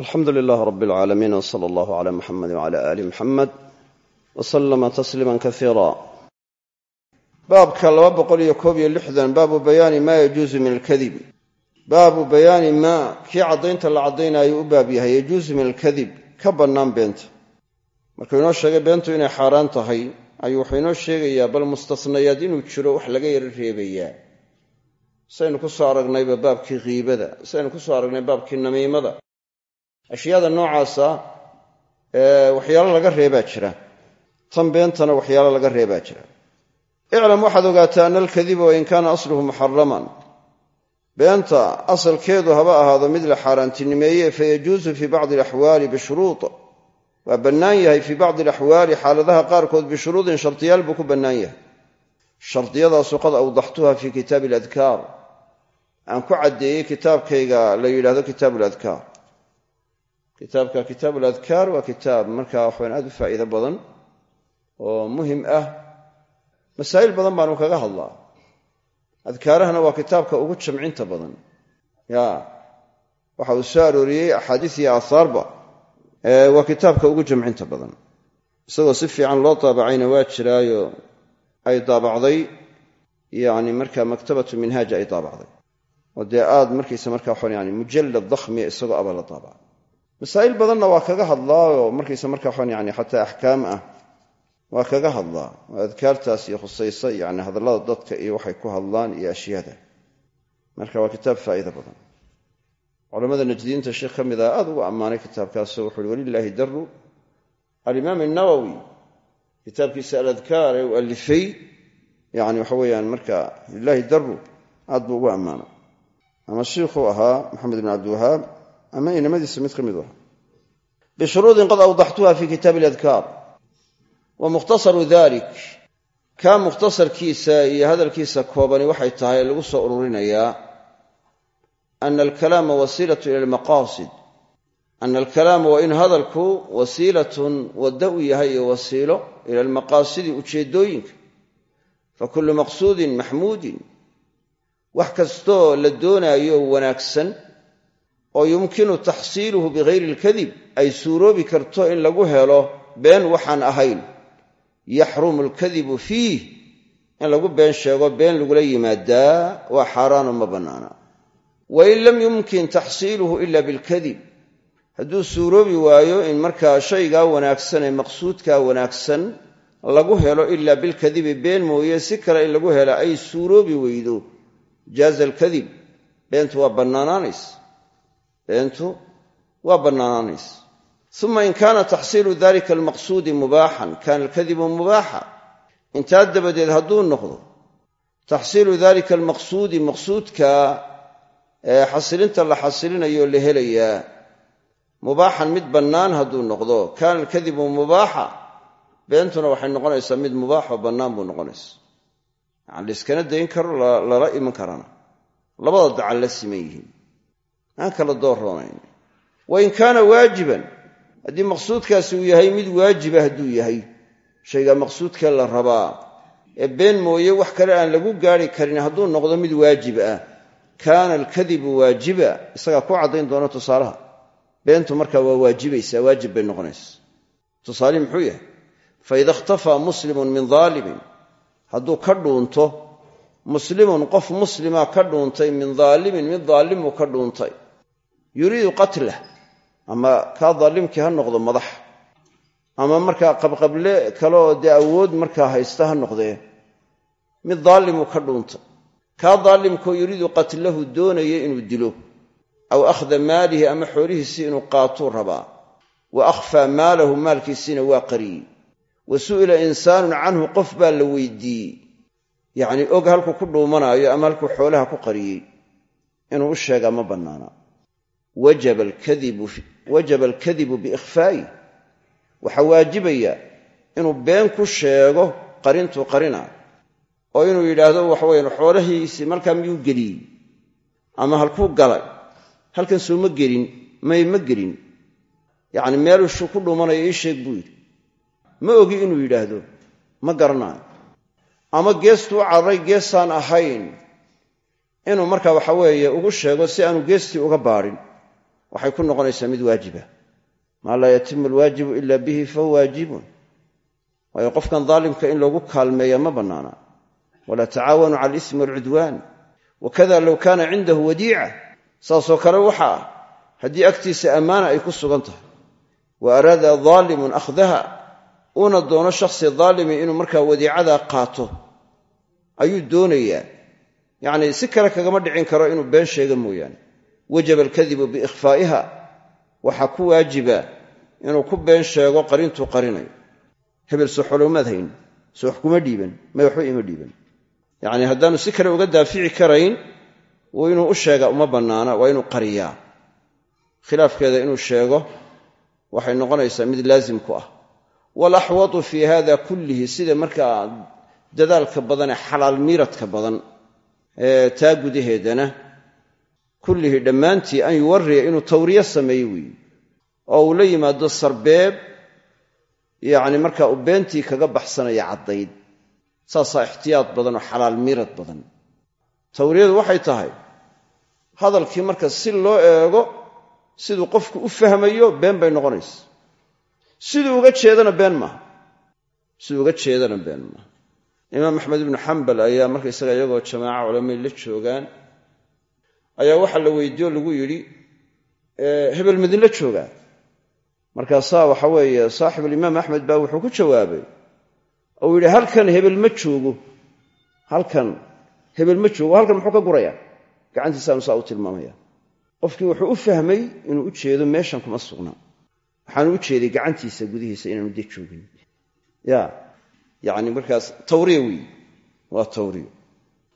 alxamdu lilaah rab alcaalamiin wsala allahu cala muxamedi wcala aali muxamed waslama tasliima kasiira baabka laba boqol iyo koob iyo lixdan baabu bayaani maa yajuusu min alkadib baabu bayaani maa kii caddaynta la caddaynayo u baab yahay yajuusu min alkadib ka bannaan beenta. Markuu inoo sheegay beentu inay xaaraan tahay ayuu wuxuu inoo sheegayaa bal mustasnayaad inuu jiro wax laga yaro reebayaa. Saynu ku soo aragnayba ashyaada noocaasa waxyaalo laga reebaa jira. Tan beentana waxyaalo laga reebaa jira. Iclam waxaad ogaataa ana alkadiba wain kaana asluhu muxaraman beenta asalkeedu haba ahaado mid la xaaraantinimeeye fayajuusu fii bacdi alaxwaali bishuruud. Waa bannaan yahay fii bacdi alaxwaali xaaladaha qaarkood bishuruudin shardiyaal buu ku bannaan yahay. Shardiyadaasu qad awdaxtuha fii kitaabi aladkaar. Aan ku caddeeyey kitaabkayga la yidhahdo kitaabu ladkaar kitaabka kitaabu ladkaar waa kitaab markaa waxaan aad u faa'iido badan oo muhiim ah. Masaa'il badan baanu kaga hadlaa. Adkaarahana waa kitaabka ugu jamcinta badan. Ya waxa uu soo arooriyey axaadiis iyo aahaarba waa kitaabka ugu jamcinta badan. Isagoo si fiican loo daabacayna waa jiraayo ay daabacday yani marka maktabatu minhaaja ay daabacday. Oo dee aad markaysa marka waxaan yani mujallad dakhmiya isagoo aba la daabacay masaa'il badanna waa kaga hadlaayoo markaysa marka yani xataa axkaam ah waa kaga hadlaa. Oo iyo khusaysa yani hadallada dadka iyo waxay ku hadlaan iyo ashyaada. Marka waa kitaab faa'iida badan. Culamada najdiyiinta sheekh ka mid ah aad ugu ammaanay kitaabkaasoo wuxu uhi walilaahi daru alimaam nawowi kitaabkiisa aladkaar ee uu alifay yani waxa weeyaan marka lilahi daru aad buu ugu ammaanay. Ama shiikhuu ahaa maxamed bin cabdiwahaab ama inamadiisa mid ka mid ahaa bishuruudin qad awdaxtuha fi kitaabi aladkaar. Wa mukhtasaru dalik kaa mukhtasarkiisa iyo hadalkiisa koobani waxay tahay lagu soo ururinayaa ana alkalaama wasiilatu ila almaqaasid ana alkalaama waa in hadalku wasiilatun wadda u yahay iyo wasiilo ila almaqaasidi ujeeddooyinka. Fa kullu maqsuudin maxmuudin. Wax kastoo la doonaayo wanaagsan oo yumkinu taxsiiluhu bigayri alkadib ay suuroobi karto in lagu helo been waxaan ahayn. Yaxrumu alkadibu fiih in lagu been sheego been lagula yimaadaa waa xaaraano ma bannaana. Wain lam yumkin taxsiiluhu ila bilkadib hadduu suuroobi waayo in markaa shaygaa wanaagsan ee maqsuudkaa wanaagsan lagu helo ilaa bilkadibi been mooye si kale in lagu hela ay suuroobi weydo. Jaaza alkadib beentu waa bannaanaanaysa beentu waa bannaanaanaysa uma in kaana taxsiilu dalika almaqsuudi mubaaxan kana alkadibu mubaaxa. Intaa dabadeed hadduu noqdo taxsiilu dalika almaqsuudi maqsuudka ee xasilinta la xasilinayo la helayaa mubaaxan mid bannaan hadduu noqdo kaana alkadibu mubaaxa beentuna waxay noqonaysaa mid mubaaxoo bannaan buu noqonaysa. Yani layskana dayn karo lala iman karana. Labada dacan la siman yihiin aan kala doorroonayn wain kaana waajiban haddii maqsuudkaasi uu yahay mid waajiba hadduu yahay shaygaa maqsuudkee la rabaa. Ee been mooye wax kale aan lagu gaari karin hadduu noqdo mid waajib ah. Kaana alkadibu waajiba isagaa ku caddayn doona tusaalaha. Beentu markaa waa waajibaysaa waajib bay noqonaysa tusaalihi muxuu yahay faida ikhtafaa muslimun min daalimin hadduu ka dhuunto muslimun qof muslima ka dhuuntay min daalimin mid daalimuu ka dhuuntay yuriidu qatlah ama kaa daalimkii ha noqdo madax ama markaa qabqable kaleoo dee awood markaa haysta ha noqdee mid daalimuu ka dhuuntay kaa daalimkoo yuriidu qatlahu doonaya inuu dilo aw akhda maalihi ama xoolihiisii inuu qaatuu rabaa wa akhfaa maalahu maalkiisiina waa qariyey. Wa su'ila insaanun canhu qof baa la weydiiyey yacnii og halkuu ku dhuumanaayo ama halkuu xoolaha ku qariyey inuu u sheegaa ma bannaana wajaba alkadibu biikhfaa'i waxaa waajibaya inuu been ku sheego qarintuu qarina oo inuu yidhaahdo waxaweyan xoolahiisii markaa miyuu geliyey ama halkuu galay halkan soo ma gelin may ma gelin yacni meelushuu ku dhuumanayo ii sheeg buu yidhi ma ogi inuu yidhaahdo ma garanaayo ama geestuu cararay geesaan ahayn inuu markaa waxa weeye ugu sheego si aanu geestii uga baadhin waxay ku noqonaysaa mid waajiba. Maa laa yatimu alwaajibu ila bihi fahuwa waajibun. Waayo qofkan daalimka in loogu kaalmeeya ma bannaana. Walaa tacaawanu cala alismi walcudwaan wakada low kaana cindahu wadiica. Saasoo kale waxa ah haddii agtiisa ammaana ay ku sugan tahay. Wa araada daalimun akhdaha uuna doono shakhsi daalimi inuu markaa wadiicadaa qaato. Ayuu doonayaa. Yacnii si kale kagama dhicin karo inuu been sheega mooyaane wajaba alkadibu biikhfaa'iha waxaa ku waajiba inuu ku been sheego qarintuu qarinayo. Hebel soo xolomaad hayn soo wax kuma dhiiban may ima dhiiban. Yacnii haddaanu si kale uga daafici karayn wuu inuu u sheegaa uma bannaana waa inuu qariyaa. Khilaafkeeda inuu sheego waxay noqonaysaa mid laazim ku ah. Walaxwatu fii hada kullihi sida markaa dadaalka badan ee xalaal miiradka badan ee taa gudaheedana kullihi dhammaantii an yuwariya inuu tawriye sameeyo weeye oo uu la yimaado sarbeeb yacni markaa uu beentii kaga baxsanaya caddayd. Saasaa ixtiyaad badan oo xalaal miirad badan. Tawriyadu waxay tahay hadalkii marka si loo eego siduu qofku u fahmayo been bay noqonaysa. Siduu uga jeedana been maaha. Siduu uga jeedana been maaha. Imaam axmed ibnu xambal ayaa markaysaga iyagoo jamaaca culammadii la joogaan ayaa waxaa la weydiiye oo lagu yidhi hebel madinla joogaa markaasaa waxa weeye saaxibulimaam axmed baa wuxuu ku jawaabay ou yidhi halkan hebel ma joogo. Halkan hebel ma joogo halkan muxuu ka gurayaa gacantiisaanu saa u tilmaamaya. Qofkii wuxuu u fahmay inuu u jeedo meeshan kuma sugnaa waxaanu u jeeday gacantiisa gudihiisa inaanu de joogin. Ya yani markaas tawriya weeye waa tawriya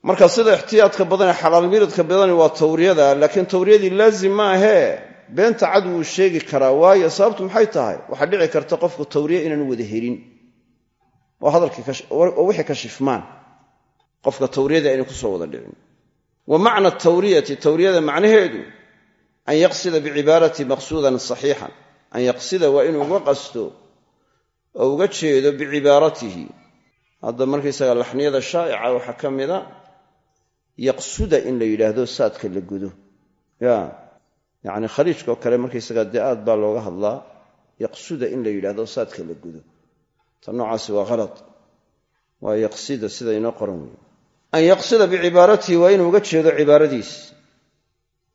marka sida ixtiyaadka badan ee xalaal miradka badani waa tawriyada laakiin tawriyadii laazim ma ahee beenta cad wuu sheegi karaa. Waayo sababtu maxay tahay? Waxaa dhici karta qofku tawriya inaanu wada helin. Oo wixii ka shifmaan. Qofka tawriyada ayna ku soo wada dhicin. Wa macna tawriyati tawriyada macnaheedu an yaqsida bicibaarati maqsuudan saxiixan. An yaqsida waa inuu uga qasto oo uga jeedo bicibaaratihi hadda markaysaga laxniyada shaa'ica waxaa ka mida yaqsuda in la yidhaahdo saadka la gudo. Ya. Yacni khaliijkaoo kale markaysaga dee aad baa looga hadlaa yaqsuda in la yidhahdo saadka la gudo. Ta noocaasi waa halad waa yaqsida sida inoo qoran wey an yaqsida bicibaaratihi waa inuu uga jeedo cibaaradiis.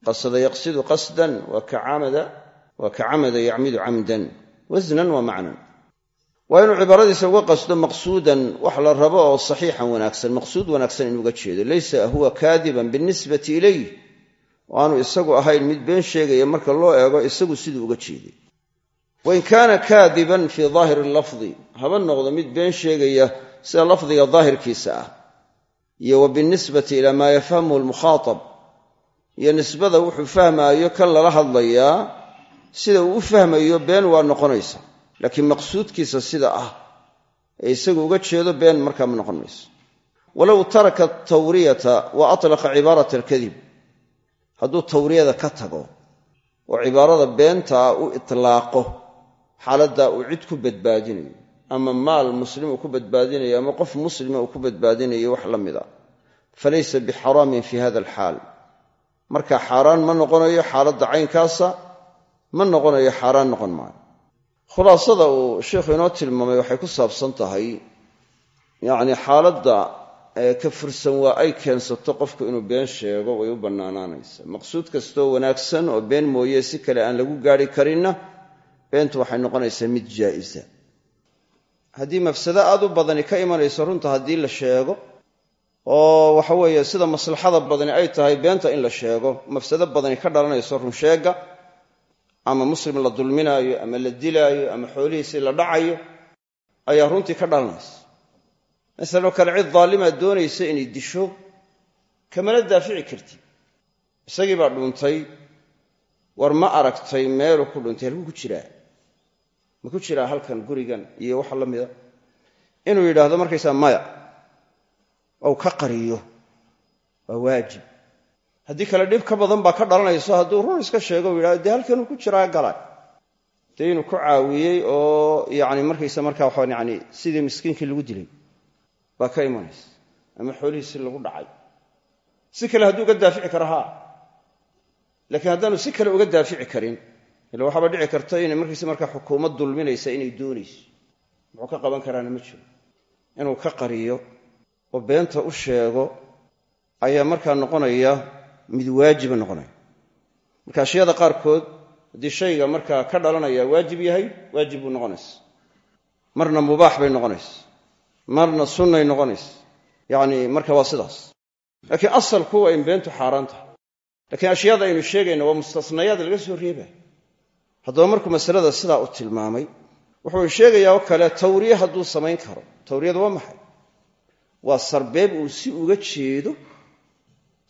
Qasada yaqsidu qasdan waa ka camada yacmidu camdan. Wasnan wa macnan waa inuu cibaaradiisa uga qasdo maqsuudan wax la rabo oo saxiixan wanaagsan. Maqsuud wanaagsan inuu uga jeedo. Laysa huwa kaadiban binisbati ilayh oo aanu isagu ahayn mid been sheegaya marka loo eego isagu siduu uga jeeday wain kaana kaadiban fii daahiri lafdi. Haba noqdo mid been sheegaya sida lafdiga daahirkiisa ah. Iyo wa binisbati ilaa maa yafhamuhu lmukhaatab iyo nisbada wuxuu fahmaayo kan lala hadlayaa. Sida uu u fahmayo been waa noqonaysa laakiin maqsuudkiisa sida ah ee isagu uga jeedo been markaa ma noqon mayso. Walow taraka tawriyata wa atlaqa cibaarata alkadib hadduu tawriyada ka tago oo cibaarada beentaa u itlaaqo xaaladdaa uu cid ku badbaadinayo ama maal muslim uu ku badbaadinayo ama qof muslima uu ku badbaadinayo wax la mid a falaysa bixaraamin fi hada alxaal. Marka xaaraan ma noqonayo xaaladda caynkaasa ma noqonayo xaaraan noqon maayo khulaasada uu sheikhu inoo tilmaamay waxay ku saabsan tahay yacni xaaladda ka fursan waa ay keensato qofku inuu been sheego way u bannaanaanaysaa maqsuud kastoo wanaagsan oo been mooye si kale aan lagu gaari karinna beentu waxay noqonaysaa mid jaa'isa. Haddii mafsado aad u badani ka imanayso runta haddii la sheego oo waxa weeye sida maslaxada badani ay tahay beenta in la sheego mafsado badani ka dhalanayso runsheegga ama muslim la dulminaayo ama la dilaayo ama xoolihiisii la dhacayo ayaa runtii ka dhalanaysa masalanoo kale cid daalimaad doonaysa inay disho kamala daafici kartid. Isagii baa dhuuntay war ma aragtay meeluu ku dhuntay halkuu ku jiraa. Ma ku jiraa halkan gurigan iyo waxa la mida? Inuu yidhaahdo markaysaa maya ou ka qariyo waa waajib haddii kale dhib ka badan baa ka dhalanayso hadduu run iska sheego u yidhahdo dee halkanuu ku jiraa gala dee inuu ku caawiyey oo yani markaysa markaa waxaa yani sidii miskiinkii lagu dilay baa ka imanaysa ama xoolihiisi lagu dhacay. Si kale hadduu ga daafici karo haa. Laakiin haddaanu si kale uga daafici karin ila waxaaba dhici karta inay markiisa markaa xukuumad dulminaysa inay doonayso. Muxuu ka qaban karaana ma jiro. Inuu ka qariyo oo beenta u sheego ayaa markaa noqonaya mid waajiba noqonaya marka ashyaada qaarkood haddii shayga markaa ka dhalanaya waajib yahay waajib buu noqonaysa marna mubaax bay noqonaysa marna sunnay noqonaysa yacni marka waa sidaas. Laakiin asalku waa in beentu xaaraan tahay. Lakiin ashyaada aynu sheegayna waa mustasnayaad laga soo reebay. Haddaba markuu masalada sidaa u tilmaamay wuxuu sheegayaa oo kale tawriye hadduu samayn karo. Tawriyada waa maxay? Waa sarbeeb uu si uga jeedo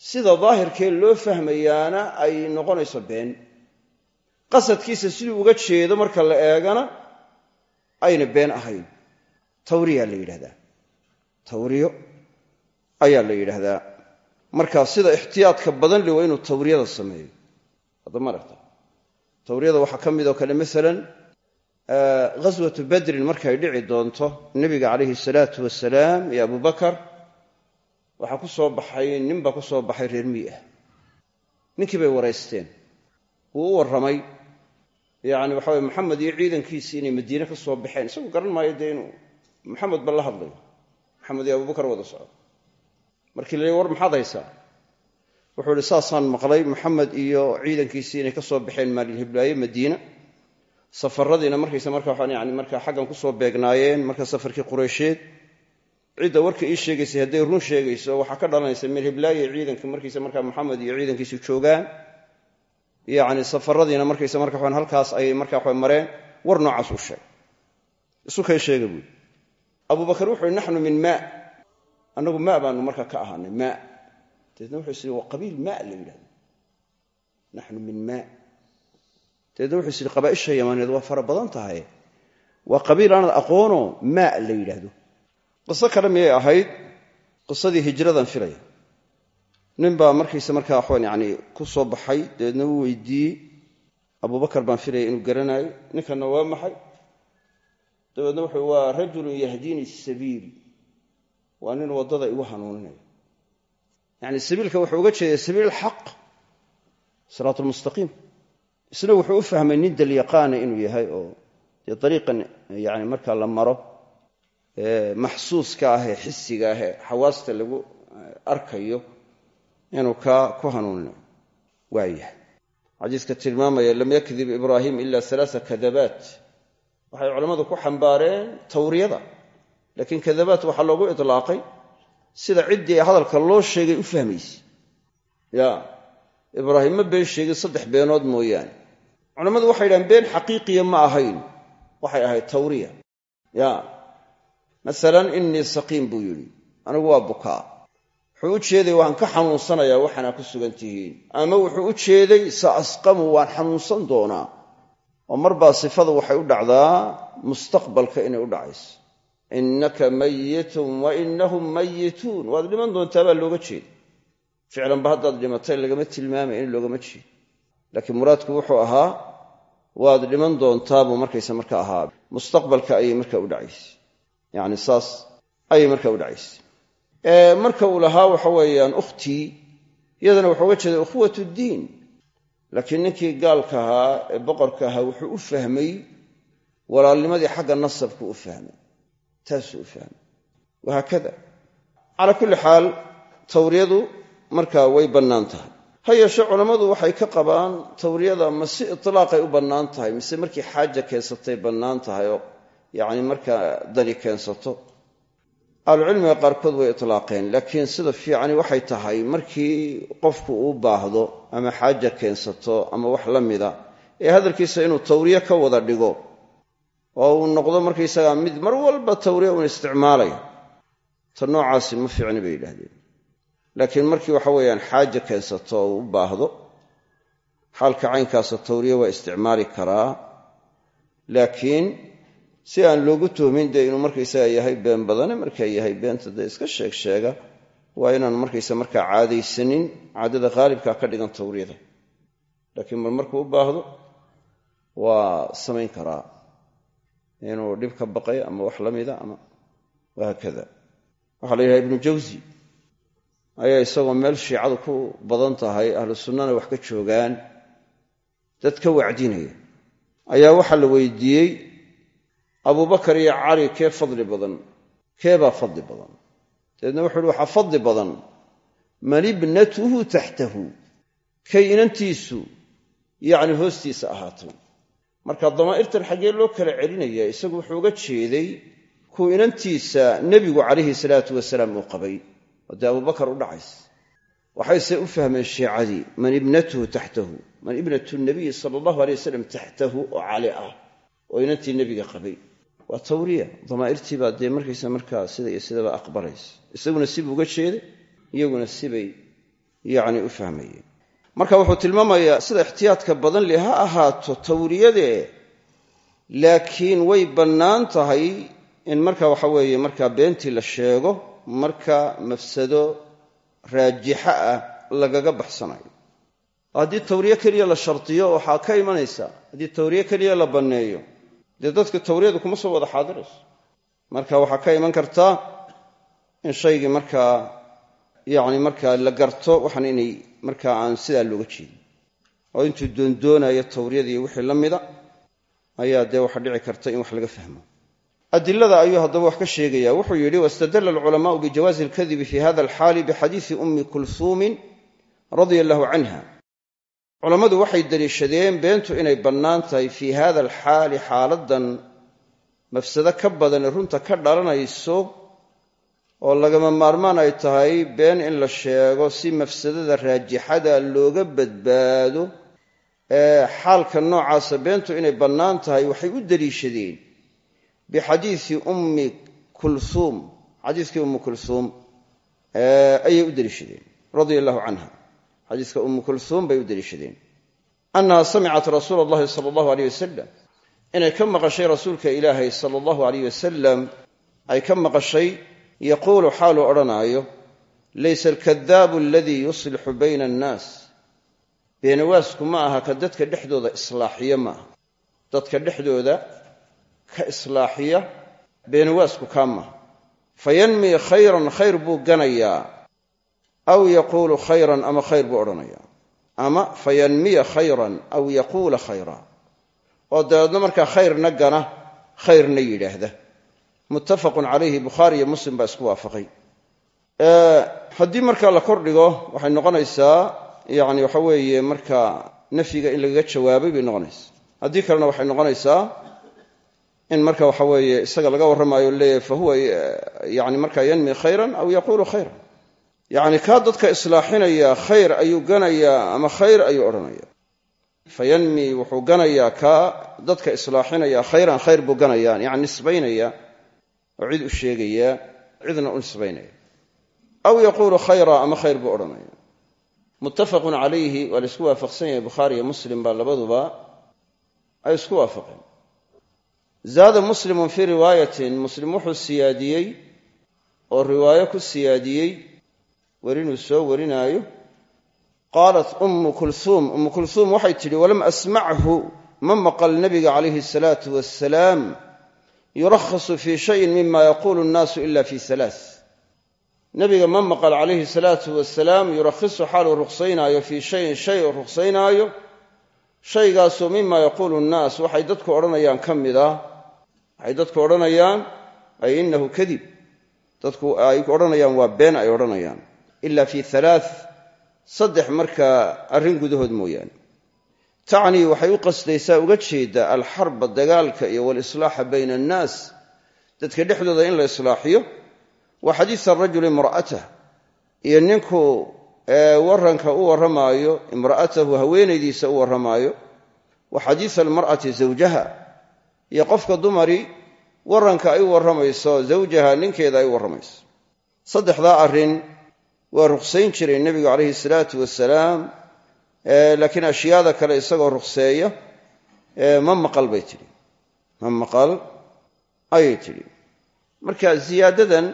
sida daahirkee loo fahmayaana ay noqonayso been. Qasadkiisa siduu uga jeedo marka la eegana ayna been ahayn. Tawriyaa la yidhahdaa. Tawriyo ayaa la yidhaahdaa marka sida ixtiyaadka badan le waa inuu tawriyada sameeyo. Hadda ma aragta tawriyada waxaa ka mid oo kale maalan ghaswatu badrin markay dhici doonto nebiga calayhi salaatu wasalaam iyo abubakar waxaa ku soo baxay nin baa ku soo baxay reer mii ah ninkii bay waraysteen. Wuu u warramay. Yacni waxa weye maxamed iyo ciidankiisii inay madiine ka soo baxeen isagu garan maayo dee inuu maxamed ba la hadlayo. Maxamed iyo abubakar wada socdo. Markii la war maxaad haysaa? Wuxuu ihi saasaan maqlay maxamed iyo ciidankiisii inay ka soo baxeen maalin hiblaaye madiina safaradiina markaysa marka yani markaa xaggan ku soo beegnaayeen marka safarkii qureysheed cidda warka ii sheegaysay hadday run sheegayso waxaa ka dhalanaysa meel hiblaaye ciidanka markaysa markaa maxamed iyo ciidankiisu joogaan yani safaradiina markaysa marka halkaas ayay markaa mareen war noocaas u sheeg isu kay sheega buui abubakar wuxu uhi naxnu min maa annagu maa baanu markaa ka ahaanay maa dabeedna wuxuu is waa qabiil maa la yidhahdo. Naxnu min maa dabeedna wuxuu is qabaaisha yamaneed waa fara badan tahay. Waa qabiil aanad aqoonoo maa la yidhaahdo qiso kale miyay ahayd? Qisadii hijradan filaya nin baa markaysa markaa waxaan yani ku soo baxay dabeedna uu weydiiyey. Abubakar baan filaya inuu garanaayo ninkanna waa maxay? Dabeedna wuxuu waa rajulun yahdiini sabiil. Waa nin waddada igu hanuuninaya. Yani sabiilka wuxuu uga jeeday sabiil xaq siraat lmustaqiim isna wuxuu u fahmay nin dalyaqaana inuu yahay oo dee dariiqan yani markaa la maro maxsuuska ah ee xisiga ah ee xawaasta lagu arkayo inuu kaa ku hanuuninayo waayahay xadiiska tilmaamaya lam yakdib ibraahim ila alaaa kadabaat. Waxay culammadu ku xambaareen tawriyada laakiin kadabaat waxaa loogu itlaaqay sida ciddii hadalka loo sheegay u fahmayse ya ibraahim ma been sheegin saddex beenood mooyaane. Culammadu waxay yidhahaan been xaqiiqiya ma ahayn. Waxay ahayd tawriya. Ya masalan innii saqiim buu yidhi anigu waa bukaa. Wuxuu u jeeday waan ka xanuunsanayaa waxaanaa ku sugan tihiin. Ama wuxuu u jeeday sa asqamu waan xanuunsan doonaa. Oo marbaa sifadu waxay u dhacdaa mustaqbalka inay u dhacayso. Innaka mayitun wa inahum mayituun waad dhiman doontaa baa looga jeeda ficlanba haddaad dhimatay lagama tilmaamay in loogama jeedo. Laakiin muraadku wuxuu ahaa waad dhiman doontaabuu markaysa marka ahaa. Mustaqbalka ayay marka u dhacaysa yacni saas ayay marka u dhacaysa marka uu lahaa waxa weeyaan ukhtii iyadana wuxuu uga jeeda ukhuwat ddiin laakiin ninkii gaalka ahaa ee boqorka ahaa wuxuu u fahmay walaalnimadii xagga nasabku u fahmay. Taasuu u fahmay. Wahaakada calaa kulli xaal tawriyadu markaa way bannaan tahay. Ha yeeshe culammadu waxay ka qabaan tawriyada ma si itlaaqay u bannaan tahay mise markii xaaja keensatay bannaan tahay yacni markaa dani keensato. Ahlucilmiga qaarkood way itlaaqeen laakiin sida fiicani waxay tahay markii qofku uu baahdo ama xaaja keensato ama wax la mida ee hadalkiisa inuu tawriye ka wada dhigo oo uu noqdo markaysagaa mid mar walba tawriya uun isticmaalaya ta noocaasi ma fiicni bay yidhaahdeen. Laakiin markii waxa weeyaan xaaja keensato oo uu baahdo xaalka caynkaasa tawriye waa isticmaali karaa laakiin si aan loogu tuhmin dee inuu markaysaga yahay been badane markaa yahay beenta dee iska sheeg sheega. Waa inaan markaysa markaa caadaysanin caadada haalibkaa ka dhigan tawriyada laakiin mar markuu u baahdo waa samayn karaa. Inuu dhib ka baqay ama wax la mida ama wahaakada waxaa la yidhaha ibnu jawsi ayaa isagoo meel shiicadu ku badan tahay ahlu sunnana wax ka joogaan dad ka wacdinaya. Ayaa waxaa la weydiiyey abubakar iyo cali kee fadli badan? Kee baa fadli badan? Dabeedna wuxu uhi waxaa fadli badan. Man ibnatuhu taxtahu. Kay inantiisu yacni hoostiisa ahaatay marka damaa'irtan xaggee loo kala celinaya isagu wuxuu uga jeeday kuu inantiisa nebigu calayhi salaatu wasalaam uu qabay. Oo dee abubakar u dhacays waxayse u fahmeen shiicadii man ibnatuhu taxtahu. Man ibnatu nabiyi sala allahu alay wasalam taxtahu oo cali ah oo inantii nebiga qabay waa tawriya damaa'irtii baa dee markaysa markaa sida iyo sidaba aqbalaysa isaguna sibuu uga jeeday iyaguna sibay yacni u fahmayeen marka wuxuu tilmaamayaa sida ixtiyaadka badan li ha ahaato tawriyadee laakiin way bannaan tahay in marka waxa weeye markaa beentii la sheego marka mafsado raajixa ah lagaga baxsanayo. Haddii tawriye keliya la shardiyo waxaa ka imanaysa. Haddii tawriye keliya la banneeyo dee dadka tawriyadu kuma soo wada xaadirayso marka waxaa ka iman kartaa in shaygii markaa yacni markaa la garto waxaan inay markaa aan sidaa looga jeedin. Oo intuu doondoonayo tawriyadiiyo wixii la mida ayaa dee waxa dhici karta in wax laga fahmo. Adilada ayuu haddaba wax ka sheegaya. Wuxuu yidhi wastadalla alculamaau bijawaazi alkadibi fi hada alxaali bixadiisi ummi kulhuumin radia allahu canha culammadu waxay deliishadeen beentu inay bannaan tahay fii hada alxaali xaaladdan mafsado ka badan runta ka dhalanayso oo lagama maarmaan ay tahay been in la sheego si mafsadada raajixada looga badbaado ee xaalka noocaasa beentu inay bannaan tahay waxay u deliishadeen bixadiisi ummi kulhuum xadiiskii ummi kulhuum ayay u deliishadeen radia allahu canha xadiiska ummi kulhuum bay u deliishadeen. Annaha samicat rasuula allahi sala allahu aleyh wasalam inay ka maqashay rasuulka ilaahay sala allahu aleyh wasalam ay ka maqashay yaquulu xaaluu odhanaayo laysa alkadaabu aladii yuslixu bayna annaas. Beenawaasku ma aha ka dadka dhexdooda islaaxiya ma aha. Dadka dhexdooda ka islaaxiya beenawaasku kaa maaha fayanmii khayran khayr buu ganayaa aw yaquulu khayran ama khayr buu odhanayaa ama fayanmiya khayran aw yaquula khayra. Oo dabeedna markaa khayrna gana khayrna yidhaahda. Muttafaqun calayhi bukhaari iyo muslim baa isku waafaqay. Haddii markaa la kordhigo waxay noqonaysaa yani waxa weeye markaa nafyiga in lagaga jawaabay bay noqonaysaa. Haddii kalena waxay noqonaysaa in marka waxa weeye isaga laga warramayo leeyahay fa huwa yani markaa yanmi khayran aw yaquulu khayran yacni kaa dadka islaaxinaya khayr ayuu ganayaa ama khayr ayuu odhanaya. Fayanmi wuxuu ganayaa kaa dadka islaaxinaya khayran khayr buu ganayaa yani nisbaynaya oo cid u sheegaya cidna u nisbaynaya. Aw yaquulu khayra ama khayr buu odhanaya. Muttafaqun calayhi waa la isku waafaqsan yahay bukhaari iyo muslim baa labaduba ay isku waafaqeen. Zaada muslimun fii riwaayatin muslim wuxuu siyaadiyey oo riwaayo ku siyaadiyey werinuu soo warinaayo. Qaalat ummu kulhuum ummu kulhuum waxay tidhi walam asmachu ma maqal nabiga calayhi asalaatu wasalaam yurakhasu fii shayin mima yaquulu nnaasu ila fi halaa nabiga ma maqal calayhi salaatu wasalaam yurakhisu xaaluu ruqsaynaayo fii shayin shay uu ruqsaynaayo. Shaygaasoo mima yaquulu nnaas waxay dadku odhanayaan ka mid ah waxay dadku odhanayaan ay inahu kadib. Dadku ay odhanayaan waa been ay odhanayaan ila fi halaa saddex markaa arrin gudahood mooyaane tacnii waxay u qasdaysaa uga jeeddaa alxarba dagaalka iyo walislaaxa bayna annaas dadka dhexdooda in la islaaxiyo wa xadiisa arajuli imra'atah iyo ninku waranka u warramaayo imra'atahu haweenaydiisa u warramaayo wa xadiisa almar'ati zawjaha iyo qofka dumari waranka ay u warramayso zawjaha ninkeeda ay u warramayso saddexdaa arrin waa ruqsayn jiray nebigu calayhi salaatu wasalaam laakiin ashyaada kale isagoo ruqseeya ma maqal bay tidhi. Ma maqal ayay tidhi. Marka ziyaadadan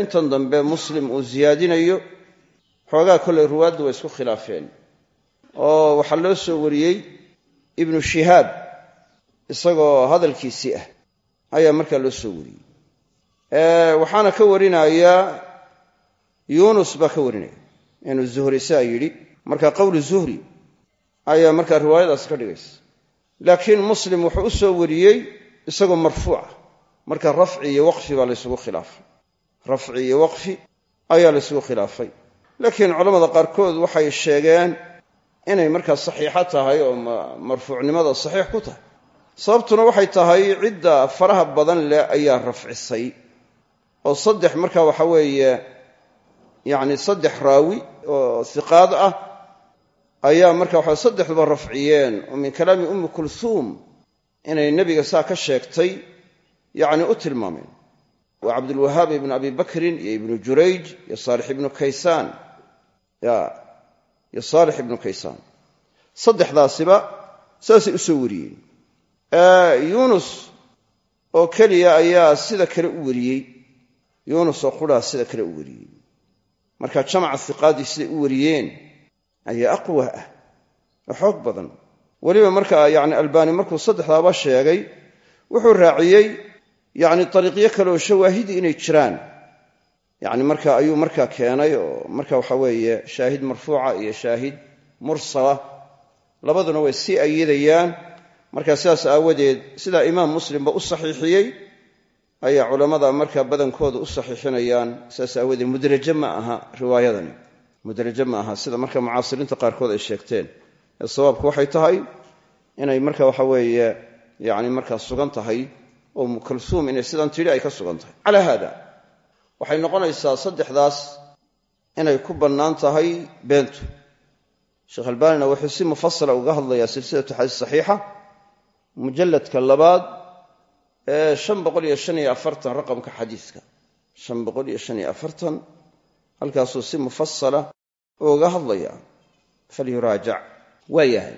intan dambe muslim uu ziyaadinayo xoogaa kolley ruwaaddu way isku khilaafeen. Oo waxaa loo soo wariyey ibnu shihaab isagoo hadalkiisii ah ayaa markaa loo soo wariyey. Waxaana ka warinaya yuunus baa ka warinaya inuu zuhri saa yidhi marka qowlu zuhri ayaa markaa riwaayadaas ka dhigaysa. Laakiin muslim wuxuu u soo wariyey isagoo marfuuca. Marka rafci iyo waqfi baa laysugu khilaafay. Rafci iyo waqfi ayaa laysugu khilaafay. Laakiin culamada qaarkood waxay sheegeen inay markaa saxiixo tahay oo marfuucnimada saxiix ku tahay. Sababtuna waxay tahay cidda faraha badan leh ayaa rafcisay. Oo saddex marka waxa weeye yacni saddex raawi oo hiqaad ah ayaa marka waxa saddexduba rafciyeen. oo min kalaami ummi kulhuum inay nebiga saa ka sheegtay yacni u tilmaameen. Waa cabdulwahaab ibnu abi bakrin iyo ibnu jurayj iyo saalix ibnu kaysaan. Iyo saalix ibnu kaysaan. Saddexdaasiba saasay u soo wariyeen. Yuunus oo keliya ayaa sida kale u wariyey. Yuunus oo qudhaa sida kale u wariyey marka jamaca hiqaaddii siday u wariyeen ayaa aqwa ah oo xoog badan. Weliba marka yani albaani markuu saddexdaaba sheegay wuxuu raaciyey yani ariiqyo kale oo shawaahidi inay jiraan. Yani marka ayuu markaa keenay oo marka waxa weeye shaahid marfuuca iyo shaahid mursala labaduna way sii ayidayaan marka sidaas aawadeed sidaa imaam muslimba u saxiixiyey ayaa culammada markaa badankooda u saxiixinayaan sidaas aawadeed mudraje ma aha riwaayadani. Mudraje ma aha sida marka mucaasiriinta qaarkood ay sheegteen. Ee sawaabku waxay tahay inay marka waxa weeye yani markaa sugan tahay oo mukalsuum inay sidan tidhi ay ka sugan tahay. Calaa haada waxay noqonaysaa saddexdaas inay ku bannaan tahay beentu. Sheekh albaanina wuxuu si mufasala uga hadlayaa silsilatu xadiis saxiixa mujalladka labaad raqamka xadiiska. Halkaasuu si mufasala uga hadlaya falyuraajac. Waa yahay.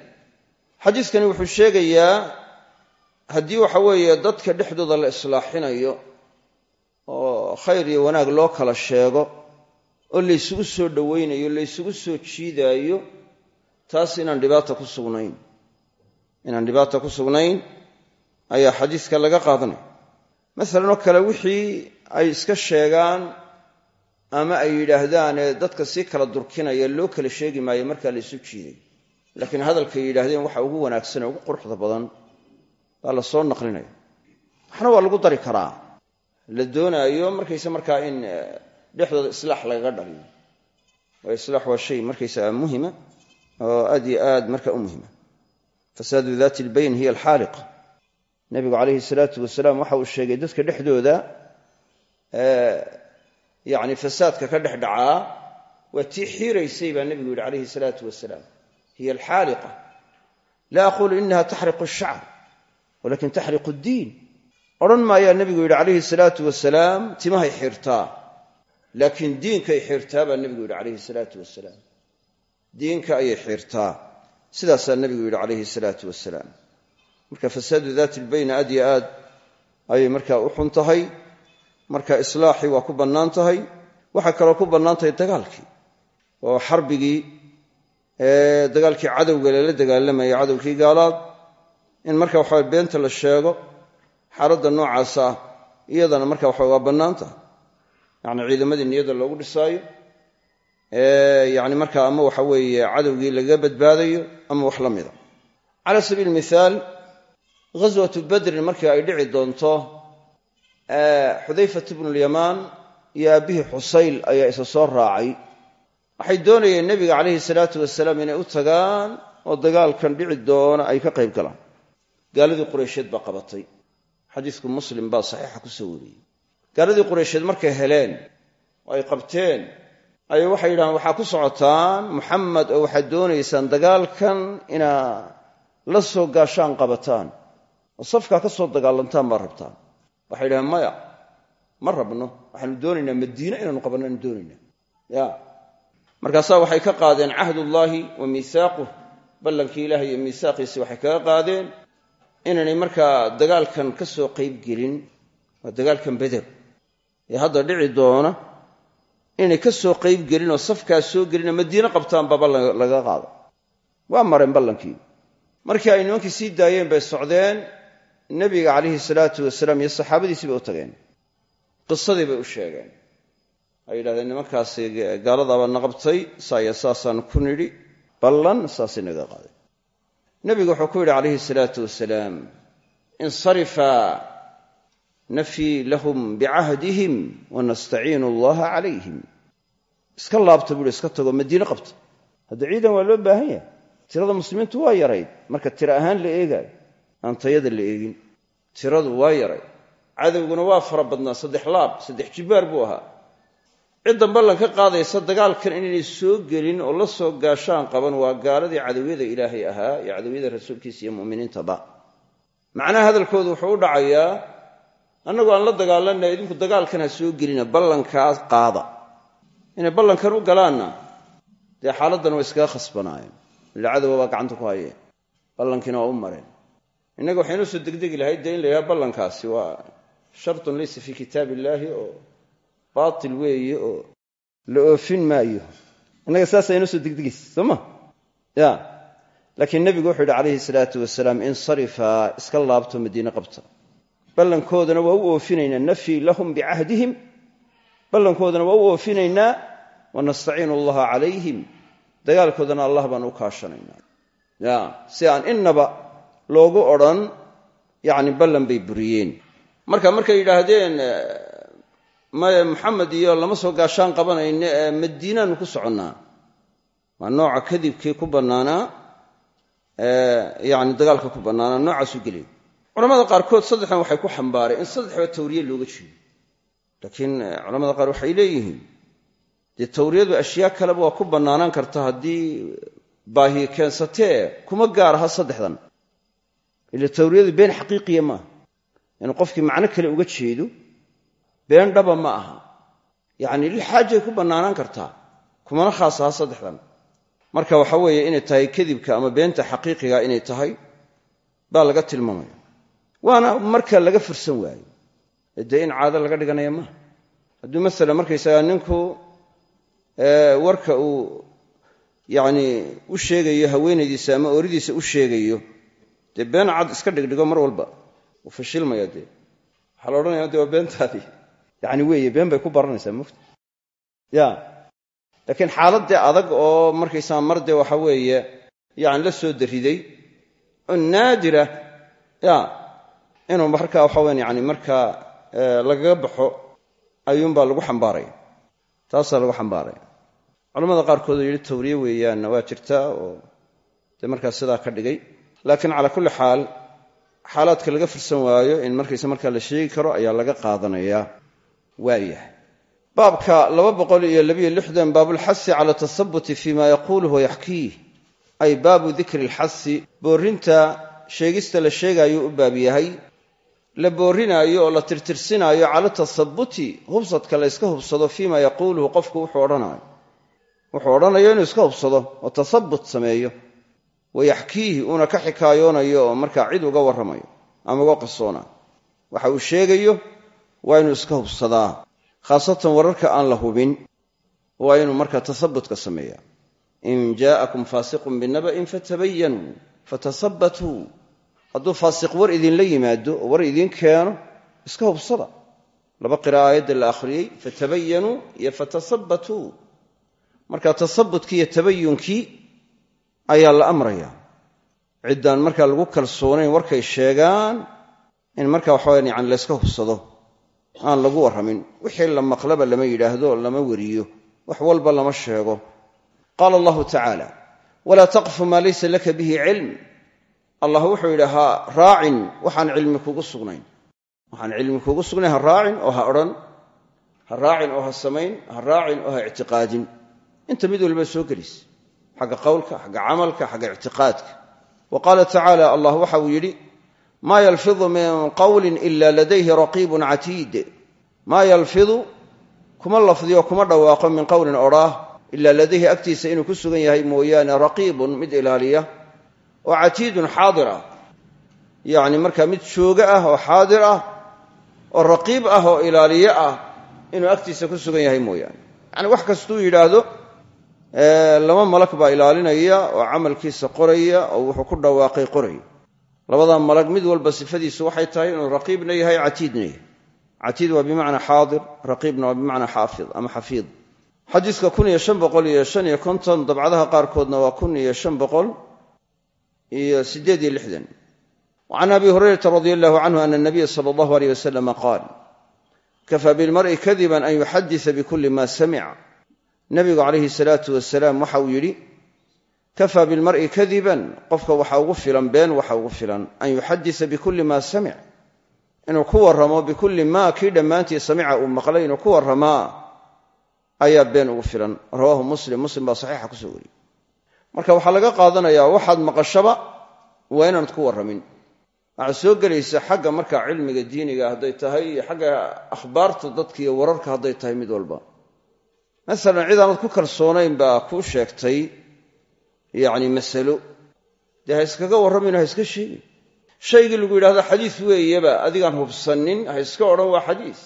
Xadiiskani wuxuu sheegayaa haddii waxa weeye dadka dhexdooda la islaaxinayo oo khayr iyo wanaag loo kala sheego oo laysugu soo dhowaynayo laysugu soo jiidaayo taas inaan dhibaata ku sugnayn. Inaan dhibaata ku sugnayn ayaa xadiiska laga qaadanaya. Masalan oo kale wixii ay iska sheegaan ama ay yidhaahdaan ee dadka sii kala durkinaya loo kala sheegi maayo markaa la isu jiiday. Laakiin hadalkay yidhaahdeen waxa ugu wanaagsan ugu quruxda badan baa la soo naqlinaya. Waxna waa lagu dari karaa. La doonaayo markaysa markaa in dhexdooda islaax lagaga dhaliyo. Waa islaax waa shay markaysaga muhima oo aad iyo aad marka u muhima. Fasaadu daati lbayn hiya alxaaliqa nebigu calayhi salaatu wasalaam waxa uu sheegay dadka dhexdooda yani fasaadka ka dhex dhacaa waa tii xiiraysay baa nebigu yidhi calayhi salaatu wasalaam. Hiya alxaaliqa. Laa aquulu inaha taxriqu ashacr walakin taxriqu ddiin odhan maayaa nebigu yidhi calayhi salaatu wasalaam timahay xirtaa. Laakiin diinkay xirtaa baa nebigu yidhi calayhi salaatu wasalaam. Diinka ayay xirtaa. Sidaasaa nebigu yidhi calayhi salaatu wasalaam marka fasaadu daati lbayn aad yo aad ayay markaa u xun tahay. Marka islaaxii waa ku bannaan tahay. Waxaa kaloo ku bannaan tahay dagaalkii oo xarbigii dagaalkii cadowga lala dagaalamayay cadowkii gaalaad in marka waxaa beenta la sheego xaaladda noocaas ah iyadana marka waxa waa bannaan tahay. Yacni ciidamadii niyadda loogu dhisaayo yani marka ama waxa weeye cadowgii lagaga badbaadayo ama wax la mida. Cala sabiili mithaal ghaswatu badrin markii ay dhici doonto xudayfat bnulyamaan iyo aabbihii xusayl ayaa isa soo raacay. Waxay doonayeen nebiga calayhi salaatu wasalaam inay u tagaan oo dagaalkan dhici doona ay ka qayb galaan. Gaaladii qureysheed baa qabatay. Xadiisku muslim baa saxiixa ku soo wariyey. Gaaladii qureysheed markay heleen oo ay qabteen ayay waxay yidhahaan waxaa ku socotaan muxamed oo waxaad doonaysaan dagaalkan inaa la soo gaashaan qabataan oo ka soo dagaalantaan baa rabtaan waxay yidhahaan maya ma rabno. Waxaanu doonaynaa madiine inaanu qabanno aanu doonaynaa ya. Markaasaa waxay ka qaadeen cahdullaahi wa miisaaquh. Ballankii ilaah iyo miisaaqiisii waxay kaga qaadeen inaanay markaa dagaalkan ka soo qayb gelin. Waa dagaalkan beder ee hadda dhici doona inay ka soo qayb gelin oo safkaa soo gelina madiine qabtaan baa laga qaada waa mareen ballankii markii ay nimankii sii daayeen bay socdeen nebiga calayhi salaatu wasalaam iyo saxaabadiisii bay u tageen. Qisadii bay u sheegeen. Ay yidhahdeen nimankaasi gaaladaabaa naqabtay saaya saasaan ku nidhi ballan saasay naga qaaday. Nebigu wuxuu ku yidhi calayhi salaatu wasalaam insarifa nafii lahum bicahdihim wanastaciinu allaha calayhim. Iska laabta buuhi iska tago madiine qabta. Hadda ciidan waa loo baahan yahay tirada muslimiintu waa yarayd marka tiro ahaan la eegaayo aan tayada la eegin. Tiradu waa yaray. Cadowguna waa fara badnaa saddex laab saddex jibbaar buu ahaa. Ciddan ballan ka qaadaysa dagaalkan inaynay soo gelin oo la soo gaashaan qaban waa gaaladii cadowiyada ilaahay ahaa iyo cadowiyada rasuulkiisa iyo mu'miniintaba. Macnaha hadalkoodu wuxuu u dhacayaa annagu aan la dagaalanay idinku dagaalkan ha soo gelina ballankaa qaada. Inay ballankan u galaanna dee xaaladdan waa iskaga khasbanaayeen. Ila cadowa baa gacanta ku hayeen. Ballankiina waa u mareen innaga waxaynu soo degdegi lahayd dee in la ballankaasi. Waa shartun laysa fii kitaab illaahi oo baatil weeye oo la oofin maayo. Innaga saasa inoo soo degdegaysa soo ma? Ya. Laakiin nebigu wuxuu yidhi calayhi salaatu wasalaam insarifa iska laabto madiine qabta. Ballankoodana waa u oofinaynaa nafyi lahum bicahdihim. Ballankoodana waa u oofinaynaa wanastaciinu allaha calayhim. Dagaalkoodana allah baan u kaashanaynaa. Ya. Si aan innaba loogu odhan yacni ballan bay buriyeen. Marka markay yidhaahdeen maya maxamed iyo lama soo gaashaan qabanayno ee madiinaanu ku soconnaa. Waa nooca kadibkii ku bannaanaa yani dagaalka ku bannaanaa noocaasuu gelay culamada qaarkood saddexdan waxay ku xambaareen in saddexba tawriye looga jeedo. Laakiin culamada qaar waxay leeyihiin dee tawriyadu ashyaa kaleba waa ku bannaanaan karta haddii baahiye keensatee kuma gaar aha saddexdan ila tawriyadu been xaqiiqiya maaha inuu qofkii macno kale uga jeedo been dhaba ma aha. Yacni lilxaajay ku bannaanaan kartaa. Kumana khaas saddexdan. Marka waxa weeye inay tahay kadibka ama beenta xaqiiqiga inay tahay baa laga tilmaamaya. Waana marka laga fursan waayo. Dee in caado laga dhiganaya maaha hadduu masala markaysagaa ninku warka uu yacni u sheegayo haweenaydiisa ama ooridiisa u sheegayo dee been cad iska dhigdhigo mar walba. Uu fashilmaya dee. Waxaa la odhanaya de waa beentaadii yacni weeye been bay ku baranaysaa mufti. Ya. Laakiin xaalad dee adag oo markaysaa mar dee waxa weeye yani la soo dariday oo naadira ya inuu markaa waxa weyan yani markaa lagaga baxo ayuunbaa lagu xambaaraya taasaa lagu xambaaraya culamada qaarkood oo yidhi tawriye weeyaanna waa jirtaa oo dee markaa sidaa ka dhigay laakiin calaa kulli xaal xaalaadka laga fursan waayo in markaysa markaa la sheegi karo ayaa laga qaadanayaa waayahay baabka laba boqol iyo labiyo lixdan baabulxasi cala tasabuti fima yaquuluhu wayaxkiih ay baabu dikri alxasi boorrinta sheegista la sheegaayuu u baab yahay. La boorrinaayo oo la tirtirsinaayo cala tasabuti hubsadka la yska hubsado fiima yaquuluhu qofku wuxuu odhanaayo wuxuu odhanayo inuu iska hubsado oo tasabut sameeyo wayaxkiihi uuna ka xikaayoonayo oo markaa cid uga warramayo ama uga qasoona waxa uu sheegayo waa inuu iska hubsadaa khaasatan wararka aan la hubin waa inuu markaa tasabutka sameeya in jaa'akum faasiqun binaba'in fatabayanuu fatasabbatuu hadduu faasiq war idinla yimaado oo war idiin keeno iska hubsada. Laba qira'a aayadda la akhriyey fatabayanuu iyo fatasabbatuu marka tasabutkii iyo tabayunkii ayaa la amraya. Ciddaan markaa lagu kalsoonayn warkay sheegaan in marka waxawayan yani layska hubsado aan lagu warramin. Wixii la maqlaba lama yidhaahdo lama weriyo wax walba lama sheego. Qaala allahu tacaala walaa taqfu maa laysa laka bihi cilm. Allah wuxuu yidhi ha raacin waxaan cilmi kugu sugnayn. Waxaan cilmi kugu sugnayn ha raacin oo ha odhan. Ha raacin oo ha samayn ha raacin oo ha ictiqaadin. Inta mid walba soo gelis xagga qowlka xagga camalka xagga ictiqaadka. Wa qaala tacaala allah waxa uu yidhi maa yalfidu min qawlin ila ladayhi raqiibun catiid maa yalfidu kuma lafdiyo kuma dhawaaqo min qowlin odhaah ilaa ladayhi agtiisa inuu ku sugan yahay mooyaane raqiibun mid ilaaliya oo catiidun xaadir ah. Yacni markaa mid jooga ah oo xaadir ah oo raqiib ah oo ilaaliye ah inuu agtiisa ku yahay mooyaane. Yacni laba malag baa ilaalinaya oo camalkiisa qoraya oo wuxuu ku dhawaaqay qoraya labadaa malag mid walba sifadiisu waxay tahay inuu raqiibna yahay catiidna yahay. Catiid waa bimacnaa xaadir raqiibna waa bimacnaa xaafid ama xafiid. Xadiiska kun iyo shan boqol iyo shan iyo konton dabcadaha qaarkoodna waa kun iyo shan boqol iyo siddeed iyo lixdan. وcan abi hurayrata radi allahu canhu ana nabiya sala allahu aleyh wasalama qaal kafaa bilmar'i kadiban an yuxadisa bikuli ma samica nabigu calayhi salaatu wasalaam waxa uu yidhi kafaa bilmar'i kadiban. Qofka waxa ugu filan been waxa ugu filan an yuxadisa bikulli ma samic. Inuu ku warramo bikulli maa kii dhammaantii samica uu maqlay inuu ku warramaa ayaa been ugu filan. Rawaahu muslim. Muslim baa saxiixa ku soo wariyey. Marka waxaa laga qaadanayaa waxaad maqashaba waa inaanad ku warramin. Waxaa soo gelaysa xagga markaa cilmiga diiniga hadday tahay iyo xagga akhbaarta dadka iyo wararka hadday tahay mid walba masalan cid aanad ku kalsoonayn baa kuu sheegtay yacni masalo dee ha iskaga warramino ha iska sheegin. Shaygii lagu yidhahdo xadiis weeyeba adigaan hubsanin ha iska odhan waa xadiis.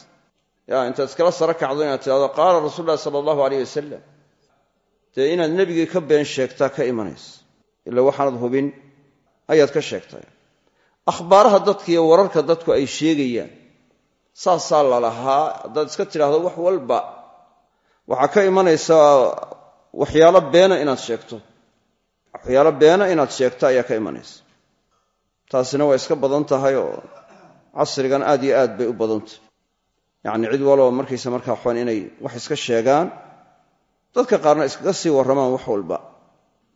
Ya intaad iskala sara kacdo inaad tidhahdo qaala rasuulu llahi sala allahu aleyh wasalam dee inaad nebigii ka been sheegtaa ka imanaysa. Ila waxaanad hubin ayaad ka sheegtay. Akhbaaraha dadka iyo wararka dadku ay sheegayaan saasaa lalahaa haddaad iska tidhaahdo wax walba waxaa ka imanaysaa waxyaalo beena inaad sheegto. Waxyaalo beena inaad sheegto ayaa ka imanaysa. Taasina waa iska badan tahay oo casrigan aad iyo aad bay u badantah yacni cid walba markaysa markaa waxaan inay wax iska sheegaan dadka qaarna iskaga sii warramaan wax walba.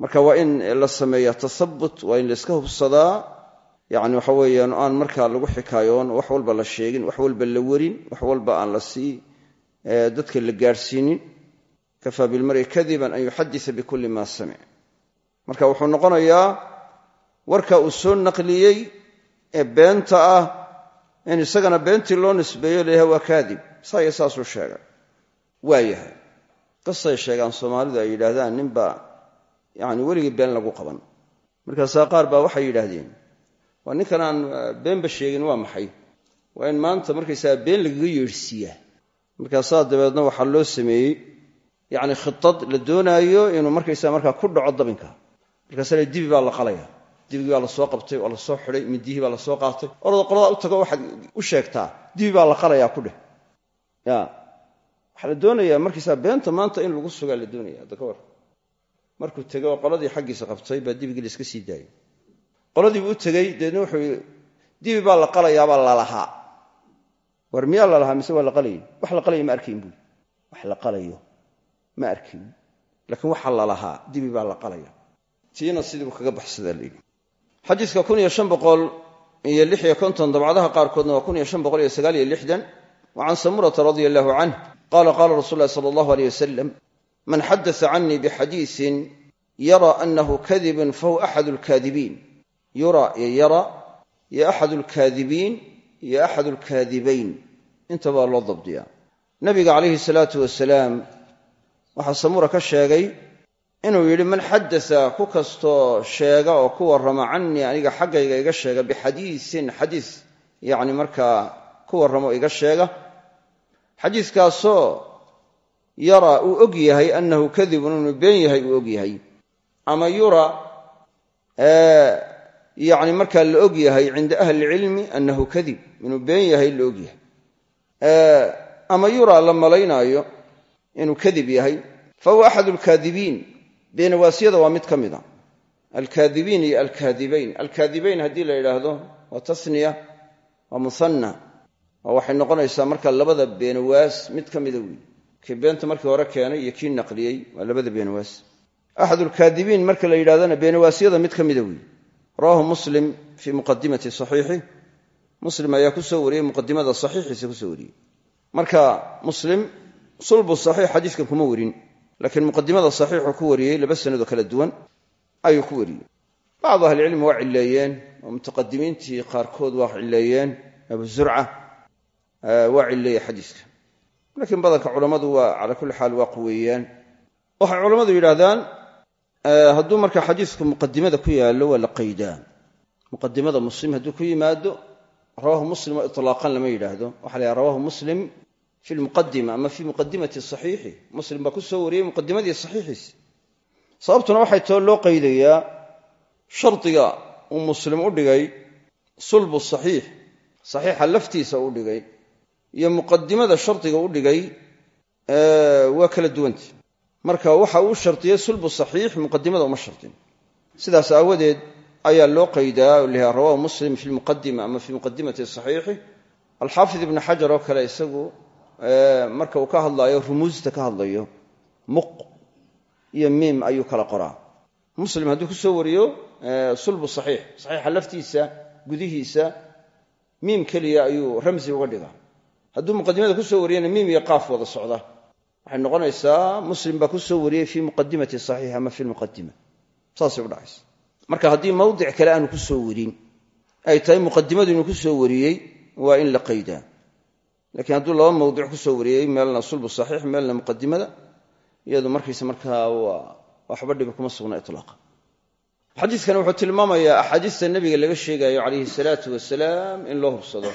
Marka waa in la sameeyaa tasabut waa in la iska hubsadaa. Yacni waxa weeyaan aan markaa lagu xikaayoon wax walba la sheegin wax walba la werin wax walba aan la sii dadka la gaadhsiinin kafaa bilmari kadiban an yuxadisa bikulli ma samic marka wuxuu noqonayaa warka uu soo naqliyey ee beenta ah in isagana beentii loo nisbeeyo layahay waa kaadib. Saa iyo sheegay. Waa yahay. Qisay sheegaan soomaalidu ay yidhaahdaan ninbaa yani weligii been lagu qaban. Markaasaa qaar baa waxay yidhaahdeen waa ninkan aan beenba sheegin waa maxay? Waa in maanta markaysaga been lagaga yeedhsiiyaa markaasaa dabeedna waxaa loo sameeyey yacni khitad la doonaayo inuu markaysaa markaa ku dhaco dabinka. Markaasaa la dibi baa la qalaya. Dibigii baa la soo qabtay waa la soo xidhay midiyihii baa la soo qaatay. Orada qoladaa u tago waxaad u sheegtaa dibi baa la qalayaa ku dheh. Ya waxaa la doonayaa markaysaa beenta maanta in lagu sugaa la doonaya hadda ka war. Markuu tegey oo qoladii xaggiisa qabtay baa dibigii la iska sii daayay qoladiibuu u tegey deedna wuxuu dibi baa la qalayaabaa lalahaa war miyaa lalahaa mise waa la qalayay wax la qalaya ma arkayn buui wax la qalayo ma arkayn laakiin waxa lalahaa dibi baa la qalaya tiina sidiibuu kaga baxsadaa layidhi xadiidka kun iyo shan boqol iyo lix iyo konton dabcadaha qaarkoodna waa kun iyo shan boqol iyo sagaal iyo lixdan wa can samurata radia allahu canh qaala qaala rasul ulahi sala allahu aleyh wasalam man xadasa canii bixadiisin yara anahu kadibun fahuwa axad lkaadibiin yura iyo yara iyo axad lkaadibiin iyo axad lkaadibayn intabaa loo dabdiyaa. Nabiga calayhi salaatu wasalaam waxaa samura ka sheegay inuu yidhi man xadasa ku kastoo sheega oo ku warrama canii aniga xaggayga iga sheega bixadiisin xadiis yacni markaa ku warramo iga sheega. Xadiiskaasoo yara uu og yahay annahu kadibun inuu been yahay uu og yahay. Ama yura yacni markaa la og yahay cinda ahli ilcilmi annahu kadib inuu been yahay la og yahay ama yura la malaynaayo inuu kadib yahay fahuwa axad alkaadibiin. Beenawaasyada waa mid ka mida alkaadibiin iyo alkaadibayn. Alkaadibayn haddii la yidhaahdo waa tasniya waa musanna oo waxay noqonaysaa marka labada beenawaas mid ka mida weyi kii beenta markii hore keenay iyo kii naqliyey waa labada beenawaas axadulkaadibiin marka la yidhahdana beenawaasyada mid ka mida rawahu muslim fii muqadimati saxiixi muslim ayaa ku soo wariyey muqadimada saxiixiisa ku soo wariyey. Marka muslim sulbu saxiix xadiiskan kuma warin laakiin muqadimada saxiixuu ku wariyey laba sanadoo kala duwan ayuu ku wariyey. Bacdu ahlicilmi waa cileeyeen oo mutaqadimiintii qaarkood waa cileeyeen abu zurca waa cileeye xadiiska. Laakiin badanka culammadu waa cala kulli xaal waa quweeyaan waxay culammadu yidhaahdaan hadduu marka xadiisku muqadimada ku yaallo waa la qaydaa muqadimada muslim hadduu ku yimaado rawahu muslim oo lama yidhaahdo. Waxa la rawahu muslim fi lmuqadima ama fii muqadimati saxiixi. Muslim baa ku soo wariyey muqadimadii saxiixiisi sababtuna waxay too loo qaydayaa shardiga uu muslim u dhigay sulbu saxiix saxiixa laftiisa u dhigay iyo muqadimada shardiga u dhigay waa kala duwanta marka waxa uu shardiyey sulbu saxiix muqadimada uma shardin sidaas aawadeed ayaa loo qaydaa o laha rawahu muslim fi lmuqadima ama fi muqadimati saxiixi. Alxaafid ibnu xajar oo kale isagu marka uu ka hadlaayo rumuusta ka hadlayo muq iyo miim ayuu kala qoraa. Muslim hadduu ku soo wariyo sulbu saxiix saxiixa laftiisa gudihiisa miim keliya ayuu ramsi uga dhigaa. Hadduu muqadimada ku soo wariyana miim iyo qaaf wada socda. Waxay noqonaysaa muslim baa ku soo wariyey fii muqadimati saxiix ama fi lmuqadima saasay u dhacaysa marka haddii mawdic kale aanu ku soo warin ay tahay muqadimadu inuu ku soo wariyey waa in la qaydaa. Lakiin hadduu laba mawdic ku soo wariyey meelna sulbu saxiix meelna muqadimada iyadu markiisa markaa waa waxba dhibi kuma sugna ilaaqa xadiidkan wuxuu tilmaamayaa axaadiista nebiga laga sheegayo calayhi salaatu wasalaam in loo hubsado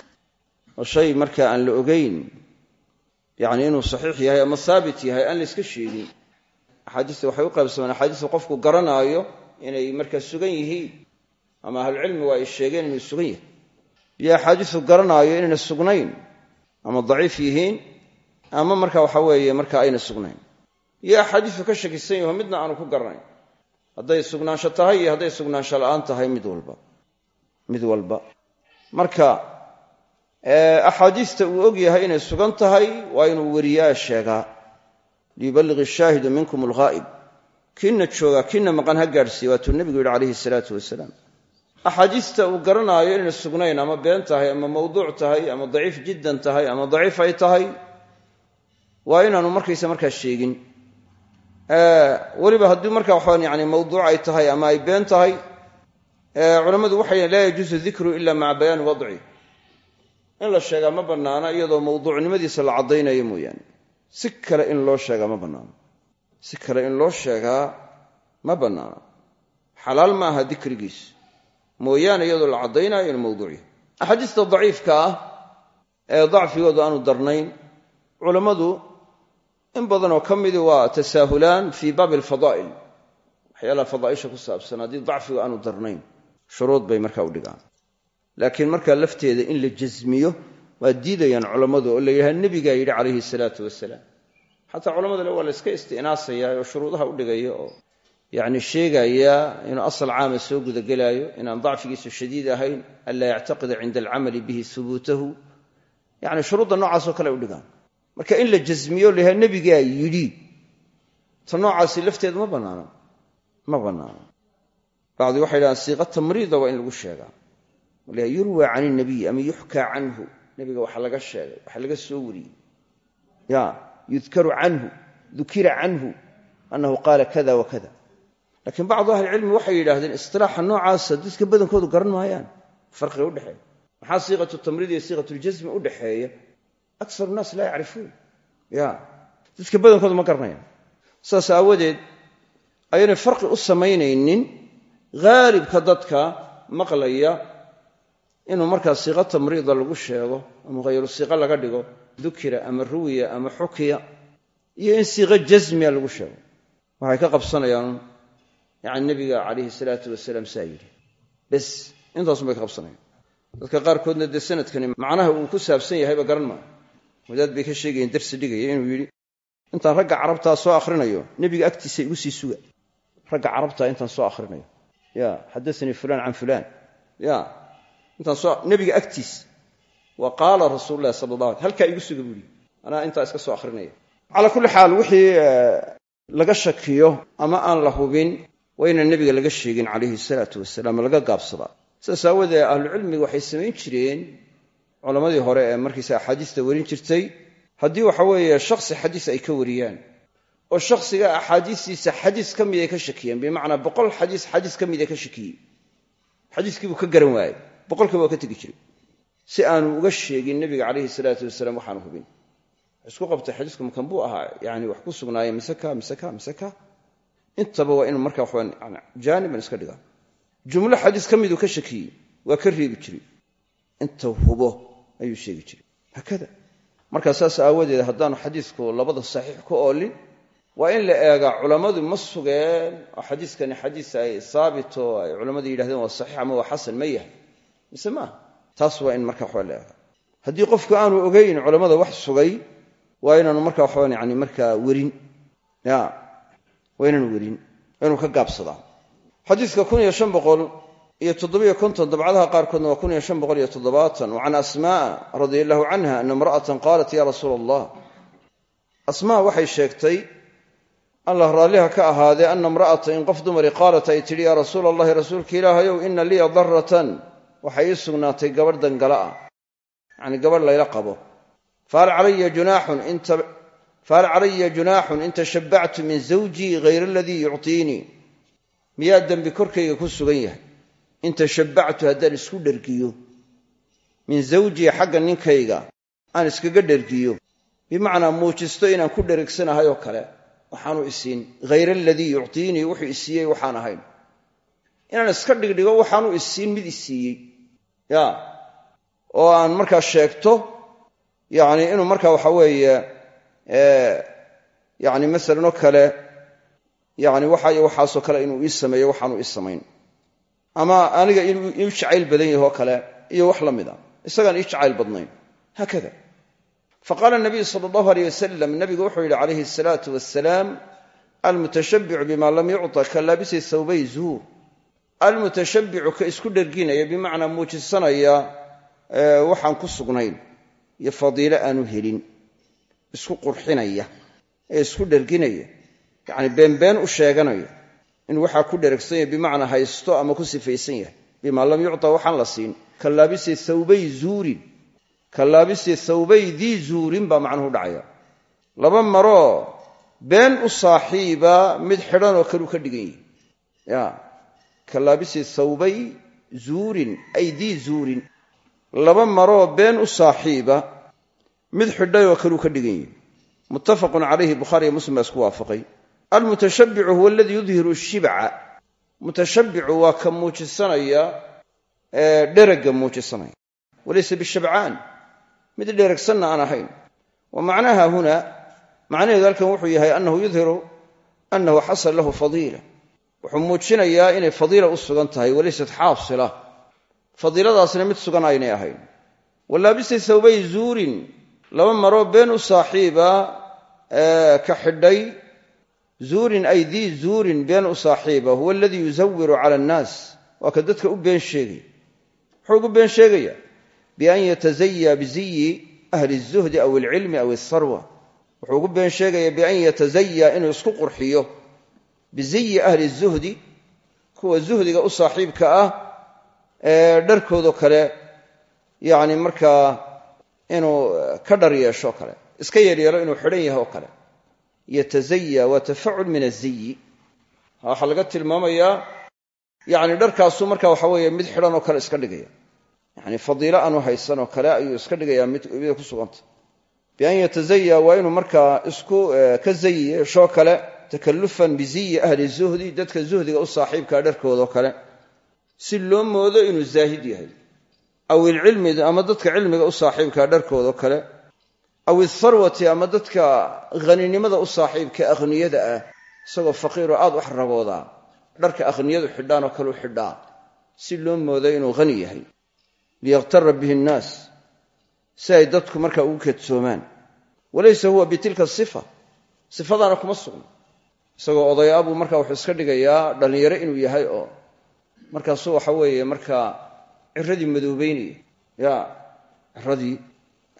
oo shay marka aan la ogayn yacni inuu saxiix yahay ama haabit yahay aan la iska sheegin. Axaadiista waxay u qaybsamaan axaadiista qofku garanaayo inay markaa sugan yihiin ama ahlucilmigu ay sheegeen inuu sugan yahay. Iyo axaadiistu garanaayo inayna sugnayn ama daciif yihiin ama marka waxa weeye marka ayna sugnayn. Iyo axaadiistu ka shakisan yaho midna aanu ku garanayn. Hadday sugnaansho tahay iyo hadday sugnaansho la'aan tahay mid walba. Mid walba. Marka axaadiista uu og yahay inay sugan tahay waa inuu weriyaa sheegaa. Liyuballiq ashaahidu minkum alghaa'ib kiinna joogaa kiinna maqan ha gaadhsiiya waatuu nebigu yidhi calayhi salaatu wasalaam. Axaadiista uu garanaayo inay sugnayn ama been tahay ama mawduuc tahay ama daciif jiddan tahay ama daciif ay tahay waa inaanu markaysa markaa sheegin. Weliba haddii marka waxaan yani mawduuc ay tahay ama ay been tahay culammadu waxay laa yajuusu dikru ila maca bayaani wadci. In la sheegaa ma bannaana iyadoo mawduucnimadiisa la caddaynayo mooyaane. Si kale in loo sheegaa ma bannaano si kale in loo sheegaa ma bannaana xalaal ma aha dikrigiis. Mooyaane iyadoo la caddaynayo inuu mawduuc yahay axaadiista daciifka ah ee dacfigoodu aanu darnayn culammadu in badanoo ka midi waa tasaahulaan fii baabi alfadaa'il. Waxyaalaha fadaa'isha ku saabsan haddii dacfigu aanu darnayn shuruud bay markaa u dhigaan. Laakiin markaa lafteeda in la jasmiyo waa diidayaan culammadu oo la yidhaha nebigaa yidhi calayhi salaatu wasalaam xataa culamada le waa la iska isti'naasayaa oo shuruudaha u dhigaya oo yacni sheegaya inuu asal caama soo gudagelaayo inaan dacfigiisu shadiid ahayn anlaa yactaqida cinda alcamali bihi hubuutahu yacni shuruudda noocaasoo kale ay u dhigaan. Marka in la jasmiyo layaha nebigaa yidhi ta noocaasi lafteedu ma bannaano ma bannaano. Bacdi waxay dhahaan siiqa tamriida waa in lagu sheegaa. La yurwa can inabiy ama yuxkaa canhu. Nebiga waxa laga sheegay waxa laga soo wariyey. Ya yudkaru canhu dukira canhu annahu qaala kada wa kada. Laakiin bacdu ahlicilmi waxay yidhaahdeen istilaaxa noocaasa dadka badankoodu garan maayaan farqiga udhexeeya maxaa siiqatu tamriid iyo siiqat ljasmi u dhexeeya? Akar naas laa yacrifuun. Ya dadka badankoodu ma garanayaan. Saas aawadeed ayaynay farqi u samaynaynin haalibka dadka maqlaya inuu markaa siiqo tamriida lagu sheego ama hayru siiqo laga dhigo dukira ama ruwiya ama xukiya iyo in siiqo jasmiya lagu sheego. Waxay ka qabsanayaan yani nebiga calayhi salaatu wasalaam saa yidhi. Bes intaasun bay ka qabsanayaan. Dadka qaarkoodna dee sanadkani macnaha uu ku saabsan yahayba garan maayo. Wadaad bay ka sheegayeen darsi dhigaya inuu yidhi intaan ragga carabtaa soo akhrinayo nebiga agtiisa igu sii suga. Ragga carabtaa intaan soo akhrinayo. Ya xadaanii fulaan can fulaan. Ya intaan soo nebiga agtiis wa qaala rasuulu lahi sala allah alay halkaa igu suga buuhi anaa intaa iska soo akhrinaya. Calaa kulli xaal wixii laga shakiyo ama aan la hubin waa inaan nebiga laga sheegin calayhi salaatu wasalaam laga gaabsadaa sidaas aawoodee ahlucilmiga waxay samayn jireen culammadii hore ee markiisa axaadiista warin jirtay. Haddii waxa weeye shakhsi xadiis ay ka wariyaan oo shakhsiga axaadiistiisa xadiis ka mid ay ka shakiyeen bimacnaa boqol xadiis xadiis ka mid ay ka shakiyey xadiiskii buu ka garan waayey boqolkiiba waa ka tegi jiray si aanu uga sheegin nebiga calayhi salaatu wasalaam waxaanu hubin. Isku qabtay xadiisku makan buu ahaa yani wax ku sugnaayeen mise ka mise ka mise ka? Intaba waa inuu markaa waxaan jaaniban iska dhigaa. Jumlo xadiis ka miduu ka shakiyey waa ka reebi jiray. Inta hubo ayuu sheegi jiray. Haakada markaa saas aawadeed haddaanu xadiisku labada saxiix ku oolin waa in la eegaa culammadu ma sugeen oo xadiiskani xadiis ay saabito ay culammadu yidhahdeen waa saxiix ama waa xasan ma yahay. Mise maaha taas waa in markaa waxba la eegaa haddii qofku aanu ogeyn culammada wax sugay waa inaanu markaa waxaban yani markaa werin. Ya waa inaanu werin inuu ka gaabsadaa xadiidka kun iyo shan boqol iyo toddobiyo konton dabcadaha qaarkoodna waa kun iyo shan boqol iyo toddobaatan. Wa asmaa radia allahu canha ana imra'atan qaalat ya rasuula allah asmaa waxay sheegtay allah raalliha ka ahaadee ana imra'ata in qof dumari qaalat ay tidhi yaa rasuula allahi rasuulka ilaahayow ina liya daratan waxay ii sugnaatay gabadh dangala ah. Yacni gabadh layla qabo. Fahal calaya junaaxun in tashabbactu min zawjii hayra aladii yuctiinii miyaa dembi korkayga ku sugan yahay? In tashabbactu haddaan isku dhergiyo min zawjii xagga ninkayga aan iskaga dhergiyo bimacnaa muujisto inaan ku dheregsanahay oo kale waxaanu isiin hayra aladii yuctiinii wuxuu isiiyey waxaan ahayn. Inaan iska dhigdhigo waxaanu isiin mid isiiyey ya. Oo aan markaa sheegto yani inuu markaa waxa weeye yani masalan oo kale yani waxa waxaasoo kale inuu ii sameeyo waxaanu ii samayn. Ama aniga inuu ii jacayl badan yahi oo kale iyo wax la mida. Isagaan ii jacayl badnayn. Haakada. Faqaala nabiyu sala allahu aleyh wasalam nabigu wuxuu yidhi calayhi asalaatu wasalaam almutashabbicu bima lam yucta ka laabisi zuur almutashabbicu ka isku dherginaya bimacnaa muujisanaya waxaan ku sugnayn iyo fadiilo aanu helin isku qurxinaya ee isku dherginaya yacni beenbeen u sheeganaya inuu waxaa ku dheragsan yahay bimacnaa haysto ama ku sifaysan yahay. Bima lam yucta waxaan la siin. Ka laabisi zuurin. Ka laabisi thawbay dii zuurin baa macnuhu dhacaya. Laba maroo been u saaxiiba mid xidhanoo kaleu ka dhigan yihi ka laabisi thawbay zuurin ay zuurin. Laba maroo been u saaxiiba mid xidhayoo kaluu ka dhigan yihi muttafaqun calayhi bukhaariiyo muslim isku waafaqay. Almutashabbicu huwa aladii yudhiru shibca mutashabbicu waa ka muujisanaya dheragga muujisanaya. Walaysa bishabcaan mid dheragsanna aan ahayn. Wa macnaha huna macnaheedu halkan wuxuu yahay annahu yudhiru annahu xasal lahu fadiila wuxuu muujinayaa inay fadiila u sugan tahay walaysat xaasila fadiiladaasna mid sugan aynay ahayn. Walaabisi thawbay zuurin. Laba maroo been u saaxiiba ka xidhay. Zuurin ay dii zuurin been u saaxiiba. Huwa aladii yusawiru cala annaas. Waa ka dadka u been sheegaya muxuu ugu been sheegaya bian yatazaya biziyi ahli الzuhdi aw alcilmi aw alsarwa. Wuxuu ugu been sheegaya bian yatazaya inuu isku qurxiyo biziyi ahli الzuhdi kuwa zuhdiga u saaxiibka ah ee dharkoodoo kale yani markaa inuu ka dhar yeesho kale iska yeelyeelo inuu xidhan yahay oo kale. Yatazaya waa tafacul min aziyi. Waxaa laga tilmaamayaa yani dharkaasuu marka waxa weeye mid xidhan oo kale iska dhigaya. Yani fadiilo aanu haysan oo kale ayuu iska dhigayaa mid ku suganta. Bian yatazaya waa inuu markaa isku ka zayi yeeshoo kale takallufan biziyi ahli zuhdi dadka zuhdiga u saaxiibkaa dharkoodao kale. Si loo moodo inuu zaahid yahay. Aw ilcilmi ama dadka cilmiga u saaxiibkaa dharkoodao kale. Aw iltharwati ama dadka haninimada u saaxiibka akhniyada ah. Isagoo faqiiroo aad u xaragoodaa dharka akhniyadu xidhaan oo kale u xidhaa. Si loo moodo inuu hani yahay. Liyaqhtara bihi nnaas. Si ay dadku markaa ugu kedsoomaan. Walaysa huwa bitilka sifa. Sifadaana kuma sugna isagoo odaya buu markaa wuxuu iska dhigayaa dhallinyaro inuu yahay oo markaasuu waxa weeye markaa ciradii madoobeynaya ya ciradii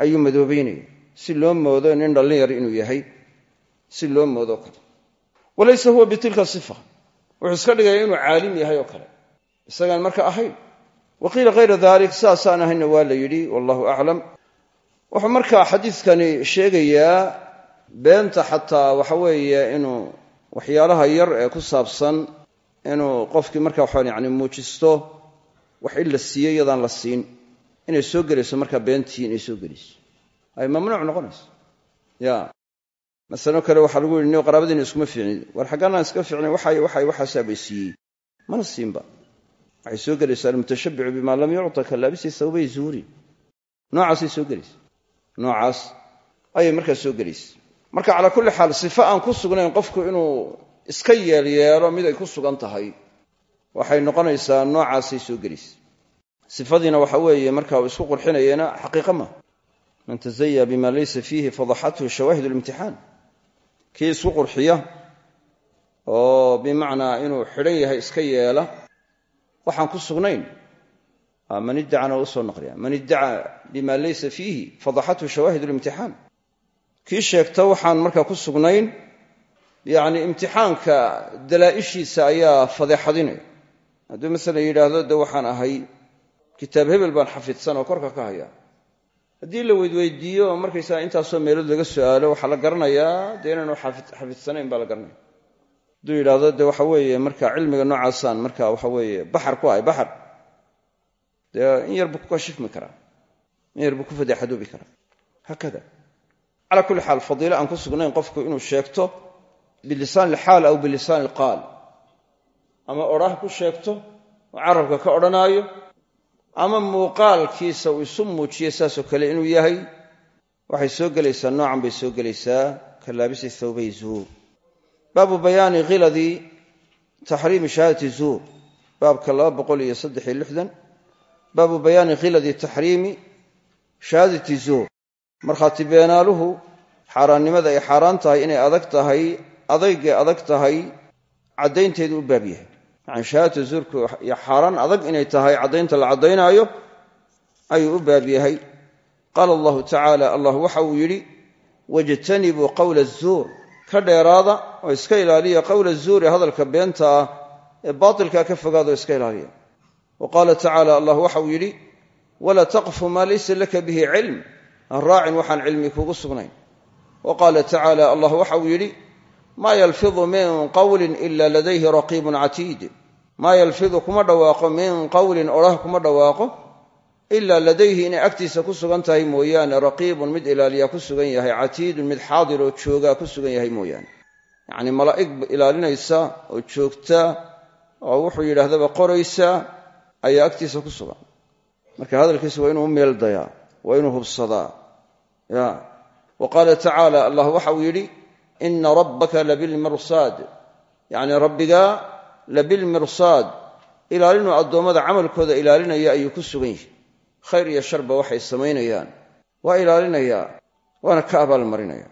ayuu madoobeynaya si loo moodo nin dhallinyaro inuu yahay si loo moodo kale walaysa huwa bitilka sifa. Wuxuu iska dhigayaa inuu caalim yahay oo kale. Isagaan marka ahayn. Wa qiila hayra dalik saasaan ahayna waa la yidhi wallahu aclam wuxuu markaa xadiidkani sheegayaa beenta xataa waxa weeye inuu waxyaalaha yar ee ku saabsan inuu qofkii marka waxaan yani muujisto wax in la siiyey iyadaan la siin. Inay soo gelayso markaa beentii inay soo gelayso. Ay mamnuuc noqonayso. Ya. Masaloo kale waxaa lagu yidhi ni qaraabadiina iskuma fiicnid. War xaggaanaan iska fiicnay waxay waxay waxaasaa bay siiyey. Mana siinba soo gelaysaa almutashabbicu bima lam yucta ka laabisi zuuri. Noocaasay soo gelaysa. Noocaas. Ayay markaa soo gelaysa marka calaa kulli xaal sifa aan ku sugnayn qofku inuu iska yeelyeelo mid ay ku sugan tahay waxay noqonaysaa noocaasay soo gelaysa sifadiina waxa weeye marka uu isku qurxinayana xaqiiqa ma. Man tazaya bima laysa fiihi fadaxathu shawaahid limtixaan. Kii isku qurxiya oo bimacnaa inuu xidhan yahay iska yeela waxaan ku sugnayn. Man iddacana u soo naqliya. Man iddaca bima laysa fiihi fadaxathu shawaahid limtixaan kii sheegta waxaan markaa ku sugnayn yacni imtixaanka dalaa'ishiisa ayaa fadeexadinaya hadduu masalan yidhaahdo de waxaan ahay kitaab hebel baan xafidsan oo korka ka haya haddii la weydweydiiyo oo markaysaga intaasoo meelood laga su'aalo waxaa la garanayaa dee inaanu xafidsanayn baa la garanaya hadduu yidhaahdo de waxa weeye marka cilmiga noocaasaan marka waxa weeye baxar ku ahay baxar. Dee in yar buu ku kashifmi karaa in yar buu ku fadeexadoobi karaa. Haakada calaa kulli xaal fadiile aan ku sugnayn qofku inuu sheegto bilisaan ilxaal aw bilisaan ilqaal ama odhaah ku sheegto oo carabka ka odhanaayo ama muuqaalkiisa uu isu muujiyo saasoo kale inuu yahay waxay soo gelaysaa noocan bay soo gelaysaa ka laabisi thawbay zuur baabu bayaani khiladi taxriimi shahaadati zuur baabka laba boqol iyo saddex iyo lixdan. Baabu bayaani khiladi markhaati beenaaluhu xaaraannimada ay xaaraan tahay inay adag tahay adaygay adag tahay caddaynteedu u baab yahay. Yacani shahaadatu zuurku adag inay tahay caddaynta la caddaynaayo ayuu u baab yahay. Qaala allahu allah waxa uu yidhi wajtanibuu qowla azuur ka dheeraada oo iska ilaaliya qowla zuuri hadalka beenta ah ee baatilkaa ka fogaada oo iska ilaaliya. Wa qaala tacaala allah waxa uu yidhi walaa taqfu maa laysa laka bihi cilm ha raacin waxaan cilmi kuugu sugnayn. Wa qaala tacaala allah waxa uu yidhi maa yalfidu min qowlin ila ladayhi raqiibun catiid. Maa yalfidu kuma dhawaaqo min qowlin odhah kuma dhawaaqo ilaa ladayhi inay agtiisa ku sugan tahay mooyaane raqiibun mid ilaaliyaa ku sugan yahay catiidun mid xaadir oo joogaa ku sugan yahay mooyaane. Yacnii malaa'ig ilaalinaysa oo joogta oo wuxuu yidhaahdaba qoraysa ayaa agtiisa ku sugan. Marka hadalkiisa waa inuu u waa inuu hubsadaa wa qaala tacaala allah waxa uu yidhi ina rabbaka labilmirsaad yacnii rabbigaa labilmirsaad ilaalinuu addoommada camalkooda ilaalinaya ayuu ku sugan yihi khayr iyo sharba waxay samaynayaan. Waa ilaalinayaa waana ka abaalmarinaya.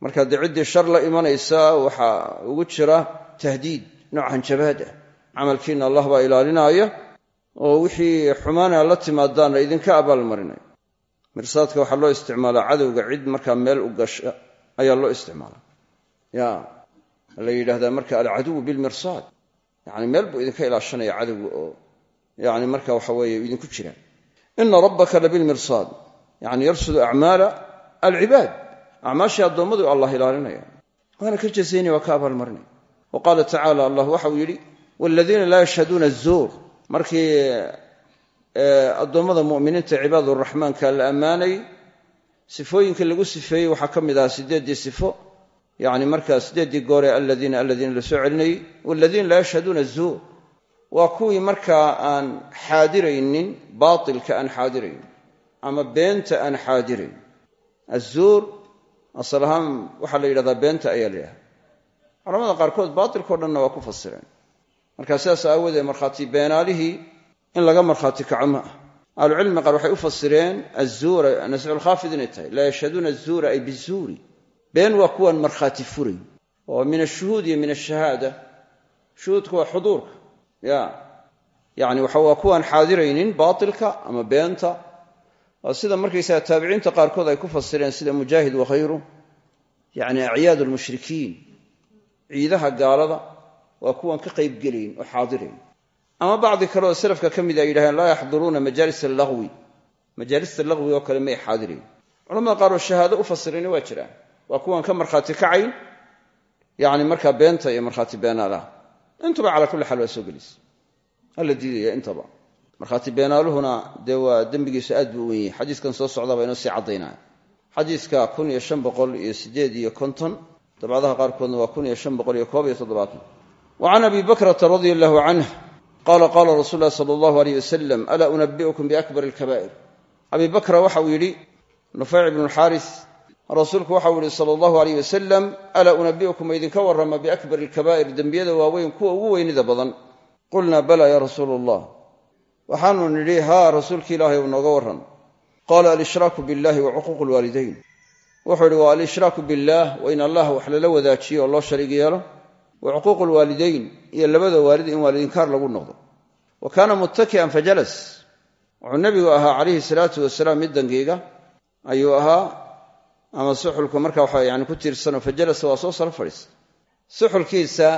Marka dee ciddii shar la imanaysa waxaa ugu jira tahdiid nooc hanjabaad ah. Camalkiinna allah baa ilaalinaaya oo wixii xumaana la timaadaanna idinka abaalmarinaya mirsaadka waxaa loo isticmaalaa cadowga cid markaa meel u gasha ayaa loo isticmaalaa. Ya la yidhahdaa marka alcaduwu bilmirsaad. Yani meel buu idinka ilaashanaya cadowga oo yani marka waxa weeye idinku jira. Ina rabbaka labilmirsaad yani yarsudu acmaala alcibaad. Acmaashii addoommadu allah ilaalinaya. Waana ka jazaynaya waa ka abaalmarinaya wa tacaala allah waxa uu yidhi waladiina laa yashhaduuna azuur markii addoommada mu'miniinta cibaaduraxmaanka la ammaanay sifooyinka lagu sifeeyey waxaa ka mid ahaa siddeeddii sifo yani markaa siddeeddii goore aladiina aladiina la soo celinayey laa yashhaduuna azuur waa kuwii markaa aan xaadiraynin baatilka aan xaadiraynin ama beenta aan xaadirayn. Azuur asal ahaan waxaa la yidhahdaa beenta ayaa la yidhahda culamada qaarkood baatilkao dhanna waa ku fasireen. Marka sidaas aawoodee markhaati beenaalihii in laga markhaati kaco ma ah ahlucilmiga qaar waxay u fasireen azuura nasculkhaafid inay tahay laa yashhaduuna azuura ay bizuuri. Been waa kuwaan markhaati furay oo min ashuhuud iyo min ashahaada shuhuudku waa xuduurka ya yani waxa waa kuwaan xaadiraynin baatilka ama beenta. Waa sida markaysaga taabiciinta qaarkood ay ku fasireen sida mujaahid wakhayru yani acyaad almushrikiin ciidaha gaalada waa kuwaan ka qaybgelayn oo xaadirayn ama bacdi kale oo salafka ka mid ay yidhahdeen laa yaxduruuna majaalis allagwi. Majaalista lagwi oo kale may xaadirayn culamada qaar oo shahaado u fasirayna waa jiraan. Waa kuwaan ka markhaati kacayn yani markaa beenta iyo markhaati beenaalaha. Intuba cala kulli xaal waa soo gelaysa hala diidaya intaba. Markhaati beenaaluhuna dee waa dembigiisu aad buu u yahay. Xadiiskan soo socdaaba inoo sii caddaynaya xadiiska kun iyo shan boqol iyo sideed iyo konton dabcadaha qaarkoodna waa kun iyo shan boqol iyo koob iyo toddobaatan. Wa can abi bakrata radia allahu qaala qaala rasuul lahi sala allahu aleyh wasalam alaa unabi'ukum biakbar alkabaa'ir abi bakra waxa uu yidhi nufayc ibnu lxaaris rasuulku waxau yihi sala allahu aleyh wasalam alaa unabi'ukum ma idinka warrama biakbar alkabaa'ir dembiyada waaweyn kuwa ugu weynida badan qulnaa bala ya rasuula allah waxaanu nidhi haa rasuulki ilaahay u nooga warran qaala alshraaku billahi wa cuquuqu lwaalidayn wuxuu ihi waa alshraaku billaah waa in allah wax lala wadaajiyo oo loo shariig yeelo wa cuquuqu lwaalidayn iyo labada waalid in waalidinkaar lagu noqdo. Wa kaana muttaki'an fajalas wuxuu nebigu ahaa calayhi salaatu wasalaam mid dangiiga ayuu ahaa ama suxulku marka waxa yani ku tiirsanoo fajalasa waa soo saro fadhiista suxulkiisa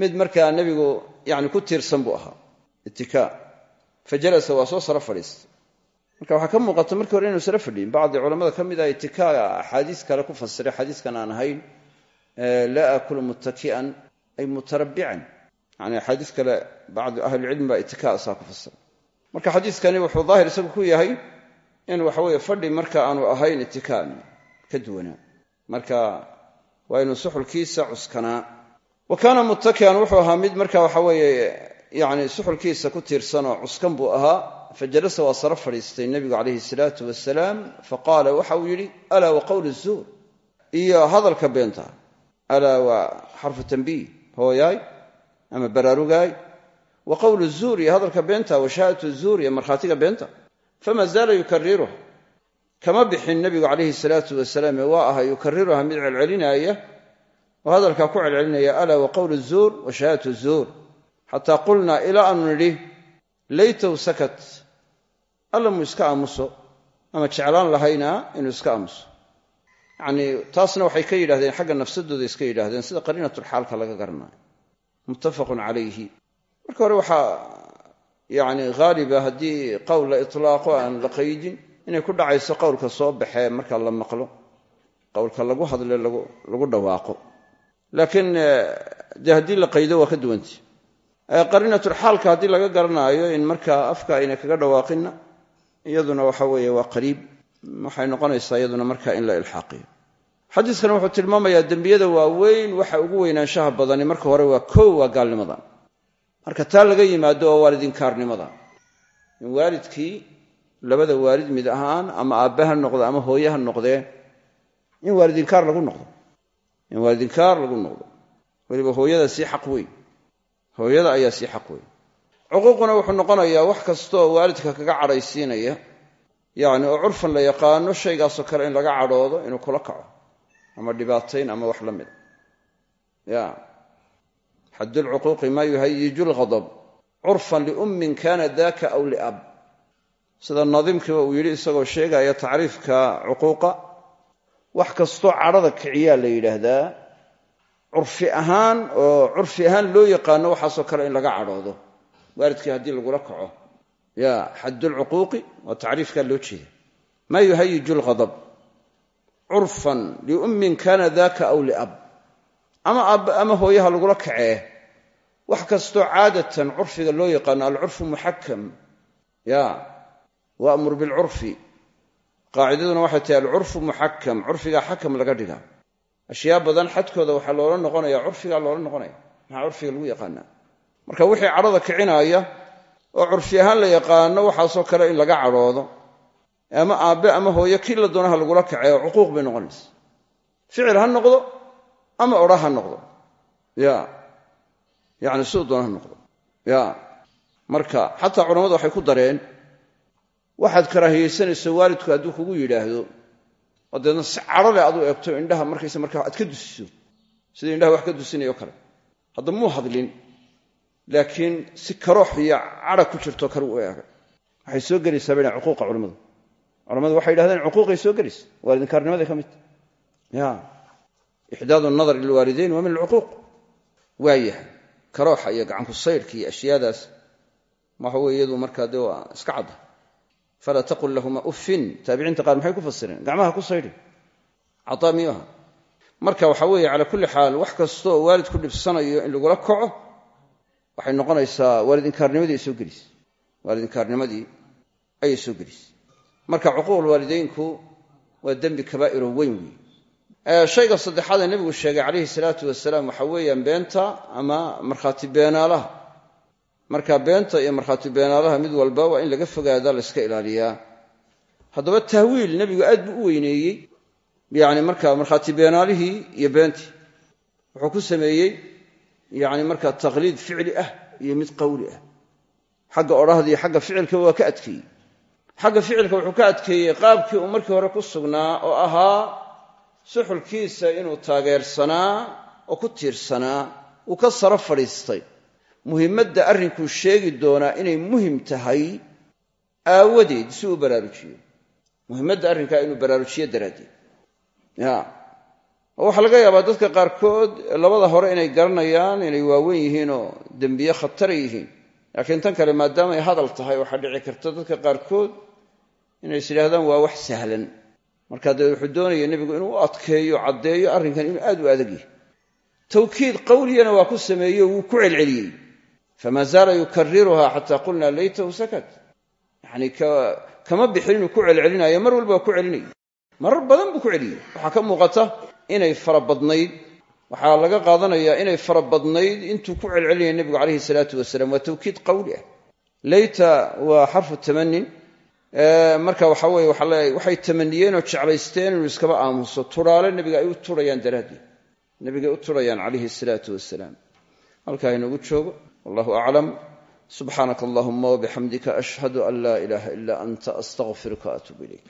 mid markaa nebigu yani ku tiirsan buu ahaa ittikaa fajalasa waa soo saro fadhiista marka waxaa ka muuqata markii hore inuu saro fadhiyin bacdi culamada ka mid ah itikaaga axaadiis kale ku fasiray xadiiskan aan ahayn laa aakulu muttaki'an ay mutarabbican. Yani axaadiis kale bacdu ahlilcilmi baa itikaa'a saa ku fasiray marka xadiiskani wuxuu daahir isagu ku yahay in waxaweye fadhi marka aanu ahayn itikaan ka duwanaa marka waa inuu suxulkiisa cuskanaa wa kaana muttaki'an wuxuu ahaa mid marka waxaweeye yani suxulkiisa ku tiirsanoo cuskan buu ahaa fajalasa waa saro fadhiistay nebigu calayhi salaatu wasalaam faqaala waxa uu yidhi alaa wa qowlu zuur? Iyo hadalka beenta alaa waa xarfu tanbiih hooyaay ama baraarugaay wa qowlu zuur iyo hadalka beenta wa shahaadatu zuur iyo markhaatiga beenta. Fama zaala yukariruha kama bixin nebigu calayhi salaatu wasalaam ee waa aha yukariruha mid celcelinaaya oo hadalkaa ku celcelinaya alaa wa qowlu zuur wa shahaadatu zuur. Xataa qulnaa ilaa aanu nidhi laytaw sakat. Alla muu iska aamuso ama jeclaan lahaynaa inuu iska aamuso yacnii taasna waxay ka yidhahdeen xagga nafsadooda iska yidhahdeen sida qariinatulxaalka laga garanayo. Muttafaqun calayhi. Marka hore waxaa yani haaliba haddii qowl la itlaaqo aan la qaydin inay ku dhacayso qowlka soo baxee marka la maqlo qowlka lagu hadle lagu dhawaaqo. Laakiin dee haddii la qaydo waa ka duwanti. Qariinatulxaalka haddii laga garanaayo in markaa afka ayna kaga dhawaaqinna iyaduna waxa weeye waa qariib waxay noqonaysaa iyaduna marka in la ilxaaqiyo xadiiskani wuxuu tilmaamayaa dembiyada waaweyn waxa ugu weynaanshaha badani marka hore waa kow waa gaalnimada. Marka taa laga yimaado oo waalidinkaarnimada in waalidkii labada waalid mid ahaan ama aabbe ha noqdo ama hooye ha noqdee in waalidinkaar lagu noqdo. In waalidinkaar lagu noqdo. Weliba hooyada sii xaq weyn. Hooyada ayaa sii xaq weyn. Cuquuquna wuxuu noqonayaa wax kastaoo waalidka kaga cadhaysiinaya yacni oo curfan la yaqaano shaygaasoo kale in laga cadhoodo inuu kula kaco. Ama dhibaatayn ama wax la mida ya. Xaddulcuquuqi maa yuhayiju lghadab curfan liummin kana daka aw liab. Sida nadiimkiiba uu yidhi isagoo sheegaya tacriifka cuquuqa wax kastoo cadhada kiciyaa la yidhaahdaa. Curfi ahaan oo curfi ahaan loo yaqaano waxaasoo kale in laga cadhoodo. Waalidkii haddii lagula kaco ya xaddulcuquuqi waa tacriifkaa loo jeeda maa yuhayiju lghadab curfan liummin kana daka aw liab ama aabbe ama hooyaha lagula kacee wax kastoo caadatan curfiga loo yaqaano alcurfu muxakam ya waamur bilcurfi qaacidaduna waxay tahay alcurfu muxakam curfigaa xakam laga dhigaa ashyaa badan xadkooda waxaa loola noqonaya curfigaa loola noqonaya maxaa curfiga lagu yaqaanaa marka wixii cadhada kicinaaya oo curfi ahaan la yaqaano waxaasoo kale in laga cadhoodo. Ama aabbe ama hooye kii la doonaha lagula kaceeyo cuquuq bay noqonaysa. Ficil ha noqdo ama odha ha noqdo. Ya yani siduu doona ha noqdo. Ya marka xataa culammadu waxay ku dareen waxaad karaahiyaysanayso waalidku hadduu kugu yidhaahdo oo deedna si cadho leh aduu eegto indhaha markaysa markaa aad ka dusiso. Sida indhaha wax ka dusinayo kale. Hadda muu hadlin laakiin si karoox iyo cadha ku jirto kale u waxay soo gelaysaa bayna cuquuqa culammadu culamadu waxay yidhahdeen cuquuqay soo gelaysa waalidinkaarnimaday ka mid. Ya ixdaadu nadar lilwaalidayn waa min alcuquuq waayahay karooxa iyo gacanku sayrka iyo ashyaadaas. Waxa weye iyadu markaa dee waa iska cadda. Falaa taqul lahuma uffin. Taabiciinta qaar maxay ku fasireen? Gacmaha ku saydhi cataa miyuu aha marka waxa weeye calaa kulli xaal wax kastooo waalid ku dhibsanayo in lagula kaco waxay noqonaysaa waalidinkaarnimadii ay soo gelis. Waalidinkaarnimadii ayay soo gelis. Marka cuquuqul waalidaynku waa dembi kabaa'iro weyn weeye shayga saddexaad ee nebigu sheegay calayhi salaatu wasalaam waxa weeyaan beenta ama markhaati beenaalaha. Marka beenta iyo markhaati beenaalaha mid walba waa in laga fogaadaa la yska ilaaliyaa. Haddaba tahwiil nebigu aad buu u weyneeyey. Yani marka markhaati beenaalihii iyo beentii wuxuu ku sameeyey yani marka taqliid ficli ah iyo mid qawli ah. Xagga odhahda iyo xagga ficilkaba waa ka adkeeyey. Xagga ficilka wuxuu ka adkeeyey qaabkii uu markii hore ku sugnaa oo ahaa suxulkiisa inuu taageersanaa oo ku tiirsanaa. Uu ka saro fadhiistay. Muhimmadda arrinkuu sheegi doonaa inay muhiim tahay aawadeed si uu baraarujiyo muhimmadda arrinkaa inuu baraarujiyo daraaddeed waxaa laga yaabaa dadka qaarkood labada hore inay garanayaan inay waawen yihiin oo dembiye khatara yihiin. Laakiin tan kale maadaamay hadal tahay waxaa dhici karta dadka qaarkood inay is yidhahdaan waa wax sahlan. Markaa dee wuxuu doonaya nebigu inuu adkeeyo caddeeyo arrinkan inuu aad u adag yahay. Tawkiid qawliyana waa ku sameeyo wuu ku celceliyey. Fama zaala yukariruha xataa qulna laytahu sakat. Yacni kama bixin inuu ku celcelinayo mar walba waa ku celinaya marar badan buu ku celiyey. Waxaa ka muuqata inay fara badnayd. Waxaa laga qaadanayaa inay fara badnayd intuu ku celcelinaya nebigu calayhi salaatu wasalaam. Waa tawkiid qawli ah. Layta waa xarfu tamanin. Marka waxa weye waxay tamaniyeen oo jeclaysteen inuu iskaba aamuso. Turaale nebiga ay u turayaan daraaddeed. Nebigay u turayaan calayhi salaatu wasalaam. Halkaa inagu joogo. Wallahu aclam. Subxaanaka allahuma wabixamdika ashhadu an laa ilaaha ila anta astaqfiruka atuub ilayk